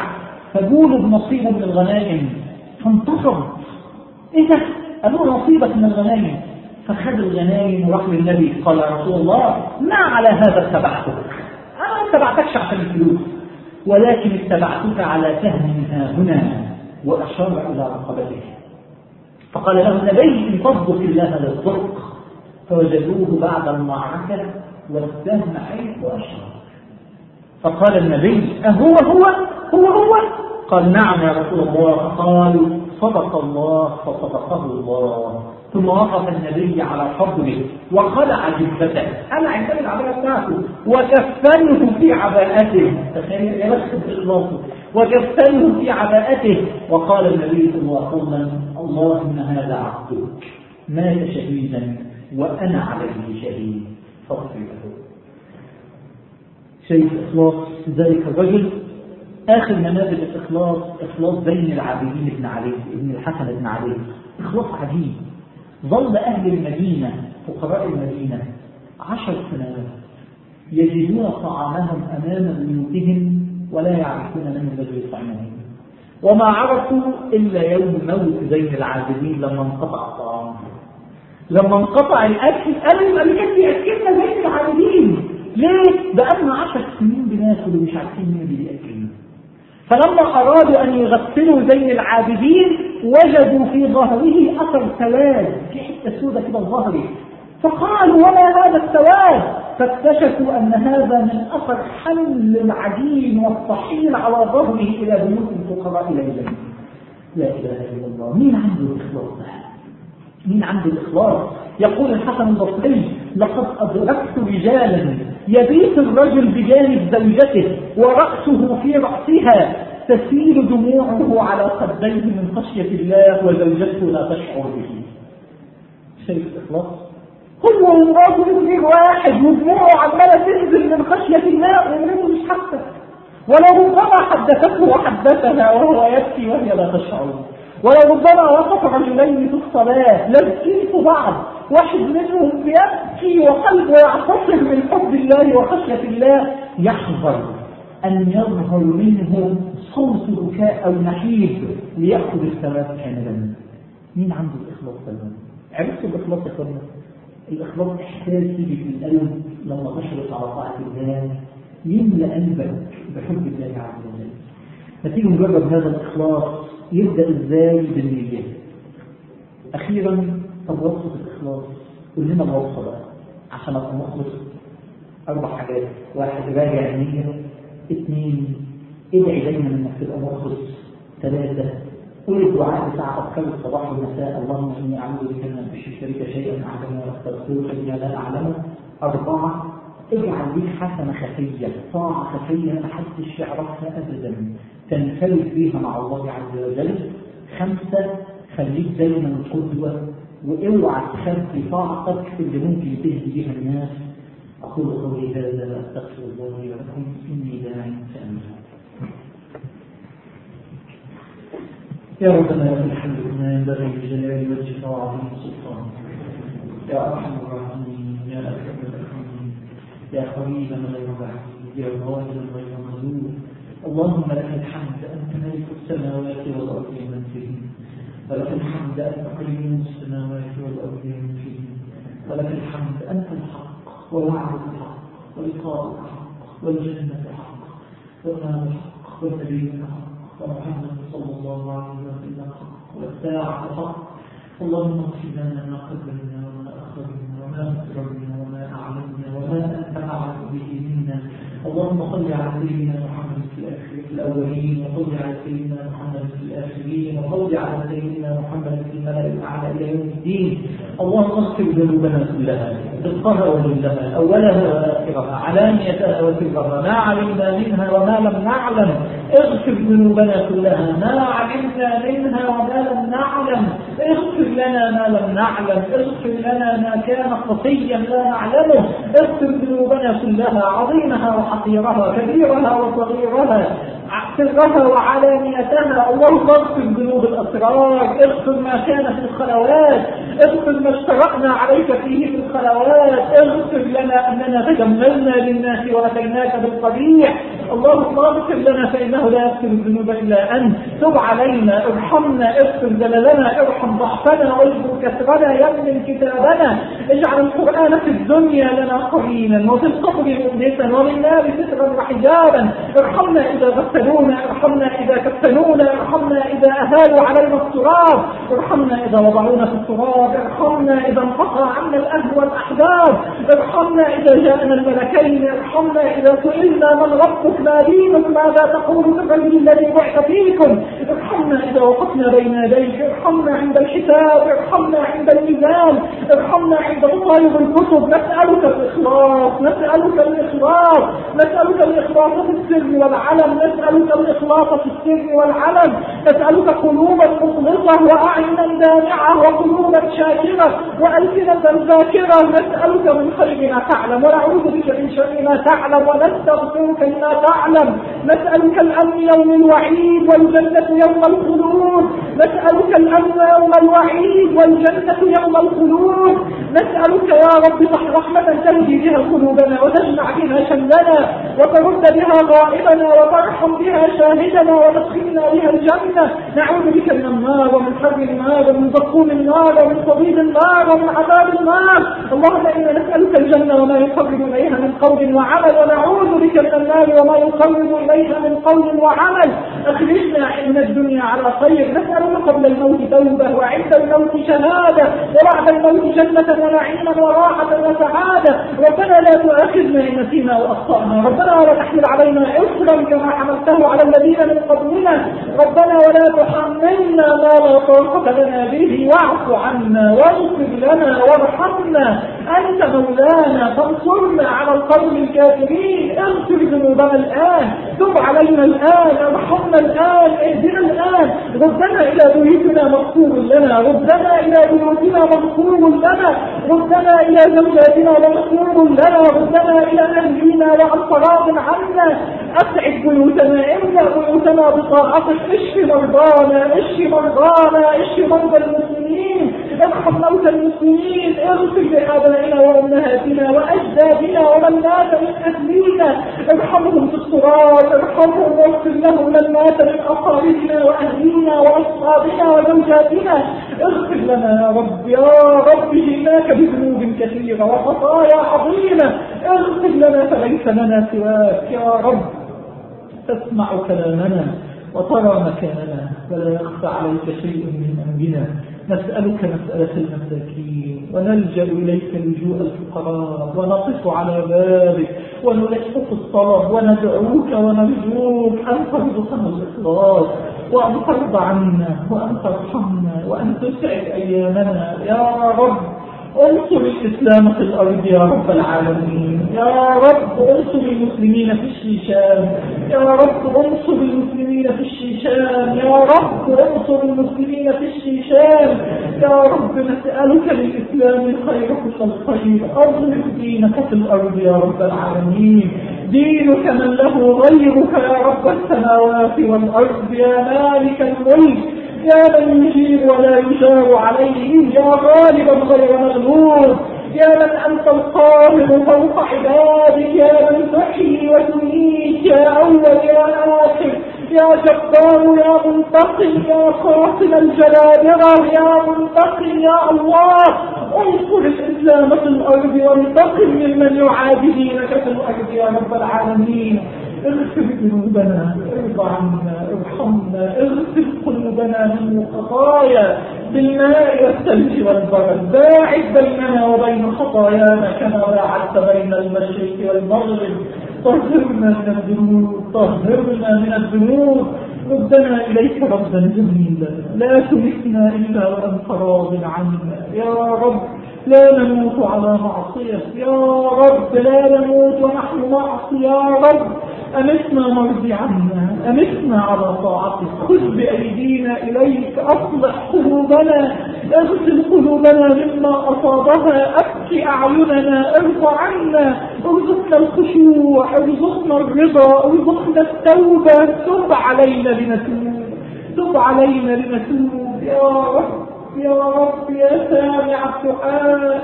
فجولوا بنصيب من الغنائم. فانتصر إيه ده؟ قالوا نصيبك من الغنائم. فخذ الغنائم وراح للنبي قال يا رسول الله. ما على هذا اتبعتك. أنا ما اتبعتكش عشان الفلوس. ولكن اتبعتك على سهم ها هنا وأشار إلى رقبته فقال له النبي إن تصدق الله للصدق فوجدوه بعد المعركة والسهم حيث أشار فقال النبي أهو هو هو هو. قال نعم يا رسول الله. قال صدق الله فصدقه الله. ثم وقف النبي على حضره وخلع جبته انا عندنا العباءة بتاعته؟ وكفنه في عباءته. تخيل يا باخلاصه وكفنه في عباءته. وقال النبي صلى الله عليه وسلم اللهم هذا عبدك. مات شهيدا وأنا عليه شهيد فاغفر له شيء إخلاص ذلك الرجل آخر نماذج الإخلاص إخلاص بين العابدين بن علي ابن الحسن بن علي. إخلاص عجيب. ظل أهل المدينة فقراء المدينة عشر سنوات يجدون طعامهم امام بيوتهم ولا يعرفون من الذي يطعمهم. وما عرفوا إلا يوم موت زين العابدين لما انقطع الطعام. لما انقطع الأكل قالوا اللي كان بيأكلنا زين العابدين ليه؟ بقالنا عشر سنين بناكل ومش عارفين مين اللي بيأكلنا. فلما أرادوا أن يغسلوا زين العابدين وجدوا في ظهره أثر سواد في حتة سودة كده ظهري فقالوا وما هذا السواد؟ فاكتشفوا أن هذا من أثر حمل العجين والطحين على ظهره إلى بيوت الفقراء إلى الجنة. لا إله إلا الله. مين عنده الإخلاص مين عنده الإخلاص يقول الحسن البصري لقد أدركت رجالا يبيت الرجل بجانب زوجته ورأسه في رأسها تسيل دموعه على خديه من خشية الله وزوجته لا تشعر به. شايف الإخلاص هو ومراته اثنين واحد ودموعه عمالة تنزل من خشية الله ومراته مش حاسة ولربما حدثته وحدثها وهو يبكي وهي لا تشعر ولربما وقف رجلين في الصلاة لابكين في بعض واحد منهم بيبكي وقلبه يعتصر من حب الله وخشية الله. يحذر أن يظهر منه صوت بكاء أو نحيب ليأخذ الثواب كاملا. مين عنده الإخلاص تماما؟ عرفتوا الإخلاص يا اخوانا؟ الإخلاص إحساسي القلب لما تشرف على طاعة الله يملأ قلبك بحب الله عز وجل. فتيجي نجرب هذا الإخلاص. يبدأ إزاي بالنية أخيرا طب الإخلاص؟ قول لنا الوصفة بقى عشان أبقى مخلص. أربع حاجات. واحد راجع النية. اثنين ادعي دايما إنك تبقى مخلص. ثلاثة قول الدعاء بتاع أذكار الصباح والمساء. اللهم إني أعوذ بك من أن أشرك شيئا أعلمه وأستغفرك بما لا أعلمه أربعة اجعل ليك حسنة خفية. طاعة خفية ما حدش يعرفها أبدا. تنفرد فيها مع الله عز وجل خمسة خليك دايما قدوة وأوعى تخبي طاعتك اللي ممكن تهدي بها الناس. أقول قولي هذا أستغفر الله لي ولكم. إني داع فأمين يا ربنا لك الحمد ما ينبغي بجلال وجهك وعظيم سلطانك يا أرحم الراحمين. يا أكرم الأكرمين. يا قريبا غير بعيد. يا ظاهرا غير مظلوم. اللهم لك الحمد أنت ملك السماوات والأرض ومن فيهن. ولك الحمد أنت قيوم السماوات والأرض ومن فيهن. ولك الحمد أنت الحق ووعدك الحق ولقاؤك حق والجنة حق والنار حق والنبي حق ومحمد صلى الله عليه وسلم حق والساعة حق اللهم اغفر لنا ما قدمنا وما أخرنا وما أسررنا وما أعلمنا وما أنت أعلم به منا. اللهم صل على سيدنا محمد في الأولين وصل على سيدنا محمد في الآخرين وصل على سيدنا محمد في الملأ الأعلى إلى يوم الدين. اللهم اغفر ذنوبنا كلها دقها وجلها أولها وآخرها علانيتها وسرها ما علمنا منها وما لم نعلم. اغفر ذنوبنا كلها. ما علمنا منها وما لم نعلم. اغفر لنا ما لم نعلم. اغفر لنا ما كان خطيا لا نعلمه. اغفر ذنوبنا كلها عظيمها وحقيرها كبيرها وصغيرها. سرها وعلانيتها اللهم اغفر ذنوب الأسرار. اغفر ما كان في الخلوات. اغفر ما اشتركنا عليك فيه في الخلوات. اغفر لنا أننا تجملنا للناس وأتيناك بالقبيح. اللهم اغفر لنا فإنه لا يغفر الذنوب إلا أنت. تب علينا ارحمنا اغفر زللنا ارحم ضعفنا واجبر كسرنا يمن كتابنا. اجعل القرآن في الدنيا لنا قرينا وفي القبر مؤنسا ومن النار سترا وحجابا. ارحمنا إذا غسلونا ارحمنا إذا كفنونا ارحمنا إذا أهالوا علينا التراب ارحمنا إذا وضعونا في التراب ارحمنا إذا انقطع عنا الأهل والأحباب. ارحمنا إذا جاءنا الملكين ارحمنا إذا سئلنا من ربك. ما دينك ماذا تقول الرجل الذي بعث فيكم؟ ارحمنا إذا وقفنا بين يديك ارحمنا عند الحساب ارحمنا عند الميزان ارحمنا عند مطالب الكتب نسألك الإخلاص نسألك الإخلاص نسألك الإخلاص في السر والعلم نسألك الإخلاص في السر والعلم. نسألك قلوبا مخلصه وأعينا دامعه وقلوبا شاكرة وألسنة ذاكرة. نسألك من خير ما تعلم ونعوذ بك من شر ما تعلم ونستغفرك لما تعلم نسألك الأمن يوم الوعيد والجنة يوم الخلود. نسألك الأمن يوم الوعيد والجنة يوم الخلود. نسألك يا رب رحمة تهدي بها قلوبنا وتجمع بها شملنا وترد بها غائبنا وترحم بها شاهدنا وتدخلنا بها الجنة. نعوذ بك من النار ومن حر النار ومن زقوم النار ومن صديد النار ومن عذاب النار. اللهم إنا نسألك الجنة وما يقرب إليها من قول وعمل. ونعوذ بك من النار وما يقرب إليها من قول وعمل. أخرجنا من الدنيا على خير. نسألك قبل الموت توبة وعند الموت شهادة. وبعد الموت جنة ونعيما وراحة وسعادة. ربنا لا تؤاخذنا إن نسينا وأخطأنا. ربنا ولا تحمل علينا إصرا كما حملته على الذين من قبلنا. ربنا ولا تحملنا ما لا طاقة لنا به. واعف عنا واغفر لنا وارحمنا. أنت مولانا فانصرنا على القوم الكافرين. اغفر ذنوبنا الآن تب علينا الآن ارحمنا الآن اهدنا الآن. ردنا إلى بيوتنا مغفور لنا ردنا إلى بيوتنا مغفور لنا ردنا إلى زوجاتنا مغفور لنا ردنا إلى أهلنا وعن صراط عنا أسعد بيوتنا املأ بيوتنا بطاعتك اشف مرضانا اشف مرضانا اشف مرضى المسلمين. ارحم موتى المسلمين. اغفر لآبائنا وأمهاتنا وأجدادنا ومن مات من أهلينا. ارحمهم الصراط ارحمهم واغفر لهم من مات من أقاربنا وأهلينا وأصحابنا وزوجاتنا. اغفر لنا يا رب يا رب جئناك بذنوب كثيرة وخطايا عظيمة. اغفر لنا فليس لنا سواك يا رب. تسمع كلامنا وترى مكاننا ولا يخفى عليك شيء من أمرنا. نسألك مسألة المساكين ونلجأ إليك لجوء الفقراء ونقف على بابك. ونلحق الطلب وندعوك ونرجوك أن ترزقنا الإخلاص وأن ترضى عنا وأن ترحمنا وأن تسعد أيامنا. يا رب. انصر الإسلام في الأرض يا رب العالمين. يا رب انصر المسلمين في الشيشان. يا رب انصر المسلمين في الشيشان. يا رب انصر المسلمين في الشيشان. يا رب نسألك للإسلام الخير كل الخير. أظهر دينك في الأرض يا رب العالمين. دينك من له غيرك يا رب السماوات والأرض. يا مالك الملك. يا من يجيب ولا يجار عليه. يا غالبا غير مغلوب يا من أنت القاهر فوق عبادك. يا من تحيي وتميت. يا أول يا آخر. يا جبار يا منتقم. يا قاتل الجلابرة يا منتقم يا الله. انصر الإسلام في الأرض وانتقم ممن يعادي دينك في الأرض يا رب العالمين. اغفر ذنوبنا ارضى عنا ارحمنا اغفر قلوبنا من الخطايا بالماء والثلج والبرد. باعد بيننا وبين خطايانا كما باعدت بين المشرق والمغرب. طهرنا من الذنوب طهرنا من الذنوب. ردنا إليك ربا جميلا. لا تمسنا إلا وأنت راض عنا. يا رب لا نموت على معصية. يا رب لا نموت ونحن معصي يا رب مرضي عنا أمسنا على طاعتك. خذ بأيدينا إليك أصلح قلوبنا أغسل قلوبنا مما أصابها أبكي أعيننا ارضى عنا أرزقنا الخشوع أرزقنا الرضا أرزقنا التوبة. تب علينا لنتوب تب علينا لنتوب. يا رب. يا رب يا سامع الدعاء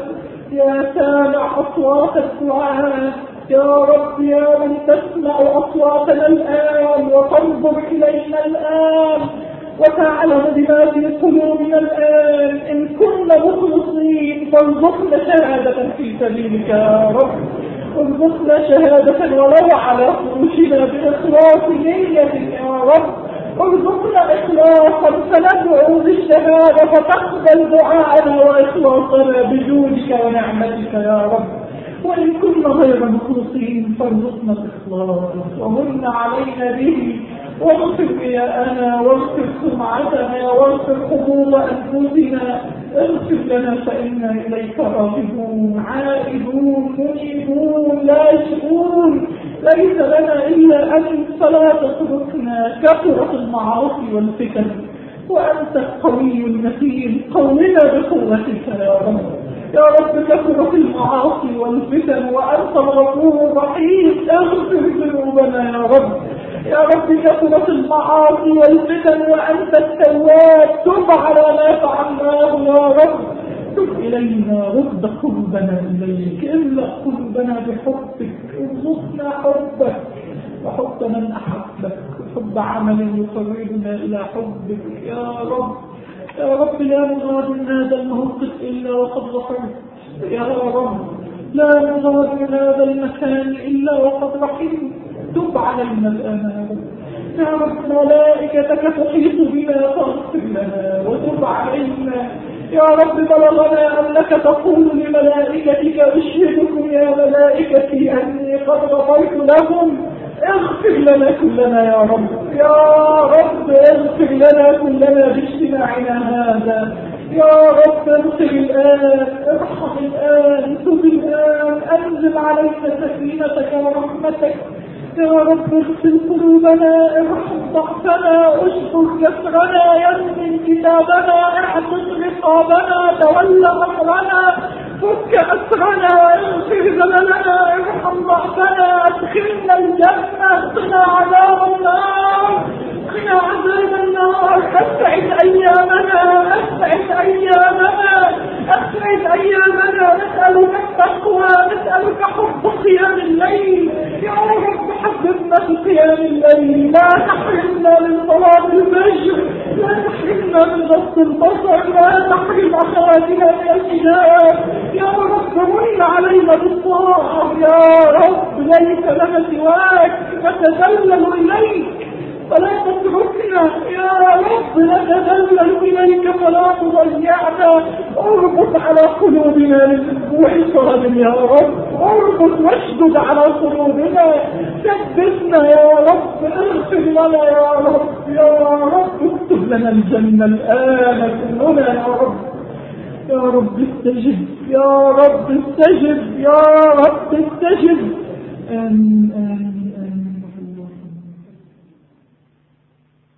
يا سامع أصوات الدعاء. يا رب يا من تسمع أصواتنا الآن وتنظر إلينا الآن وتعلم بما في قلوبنا الآن. إن كنا مخلصين فارزقنا شهادة في سبيلك يا رب. ارزقنا شهادة ولو على فروشنا بإخلاص نية يا رب. ارزقنا إخلاصا فندعو بالشهادة فتقبل دعاءنا وإخلاصنا بجودك ونعمتك يا رب. وإن كنا غير مخلصين فارزقنا الإخلاص ومن علينا به. واغفر رياءنا واغفر سمعتنا واغفر حضور أنفسنا. اغفر لنا فإنا إليك راغبون عائدون منيبون لاجئون ليس لنا إلا أن فلا تتركنا كثرة المعاصي والفتن وأنت القوي المتين قونا بقوتك يا رب. يا رب كثرت المعاصي والفتن وأنت الغفور الرحيم. اغفر ذنوبنا يا رب. يا رب كثرت المعاصي والفتن وأنت التواب. تب على ما فعلناه يا رب. تب إلينا رد قلوبنا إليك إلا قلوبنا بحبك ارزقنا حبك. وحب من أحبك وحب عمل يقربنا إلى حبك. يا رب يا رب لا نغاد من هذا الموقف إلا وقد غفرت يا رب لا نغاد من هذا المكان إلا وقد رحمت. تب علينا الآن يا رب ملائكتك تحيط بنا فاغفر لنا وتب علينا. يا رب بلغنا أنك تقول لملائكتك أشهدكم يا ملائكتي أني قد غفرت لهم اغفر لنا كلنا يا رب. يا رب اغفر لنا كلنا باجتماعنا هذا. يا رب اغفر الآن ارحم الآن تب الآن أنزل علينا سكينتك ورحمتك. يا رب اغسل قلوبنا ارحم ضعفنا اشكر كسرنا يمن كتابنا اعتق رقابنا تولى امرنا فك أسرنا اغفر زمننا ارحم ضعفنا أدخلنا الجنة. قنا عذاب النار. قنا عذاب النار. اسعد أيامنا. اسعد أيامنا. اسعد أيامنا. نسألك التقوى. نسألك حب قيام الليل. يا رب حببنا في قيام الليل. لا تحرمنا من صلاة الفجر. لا تحرمنا من غض البصر. لا تحرم أخواتنا من الحجاب. يا رب من علينا بالطاعة يا رب ليس لنا سواك نتذلل إليك فلا تتركنا يا رب نتذلل إليك فلا تضيعنا. اربط على قلوبنا للأسبوع القادم يا رب اربط واشدد على قلوبنا. ثبتنا يا رب اغفر لنا يا رب يا رب اكتب لنا الجنة الآن كلنا يا رب. يا رب استجب يا رب استجب يا رب استجب. آمين آمين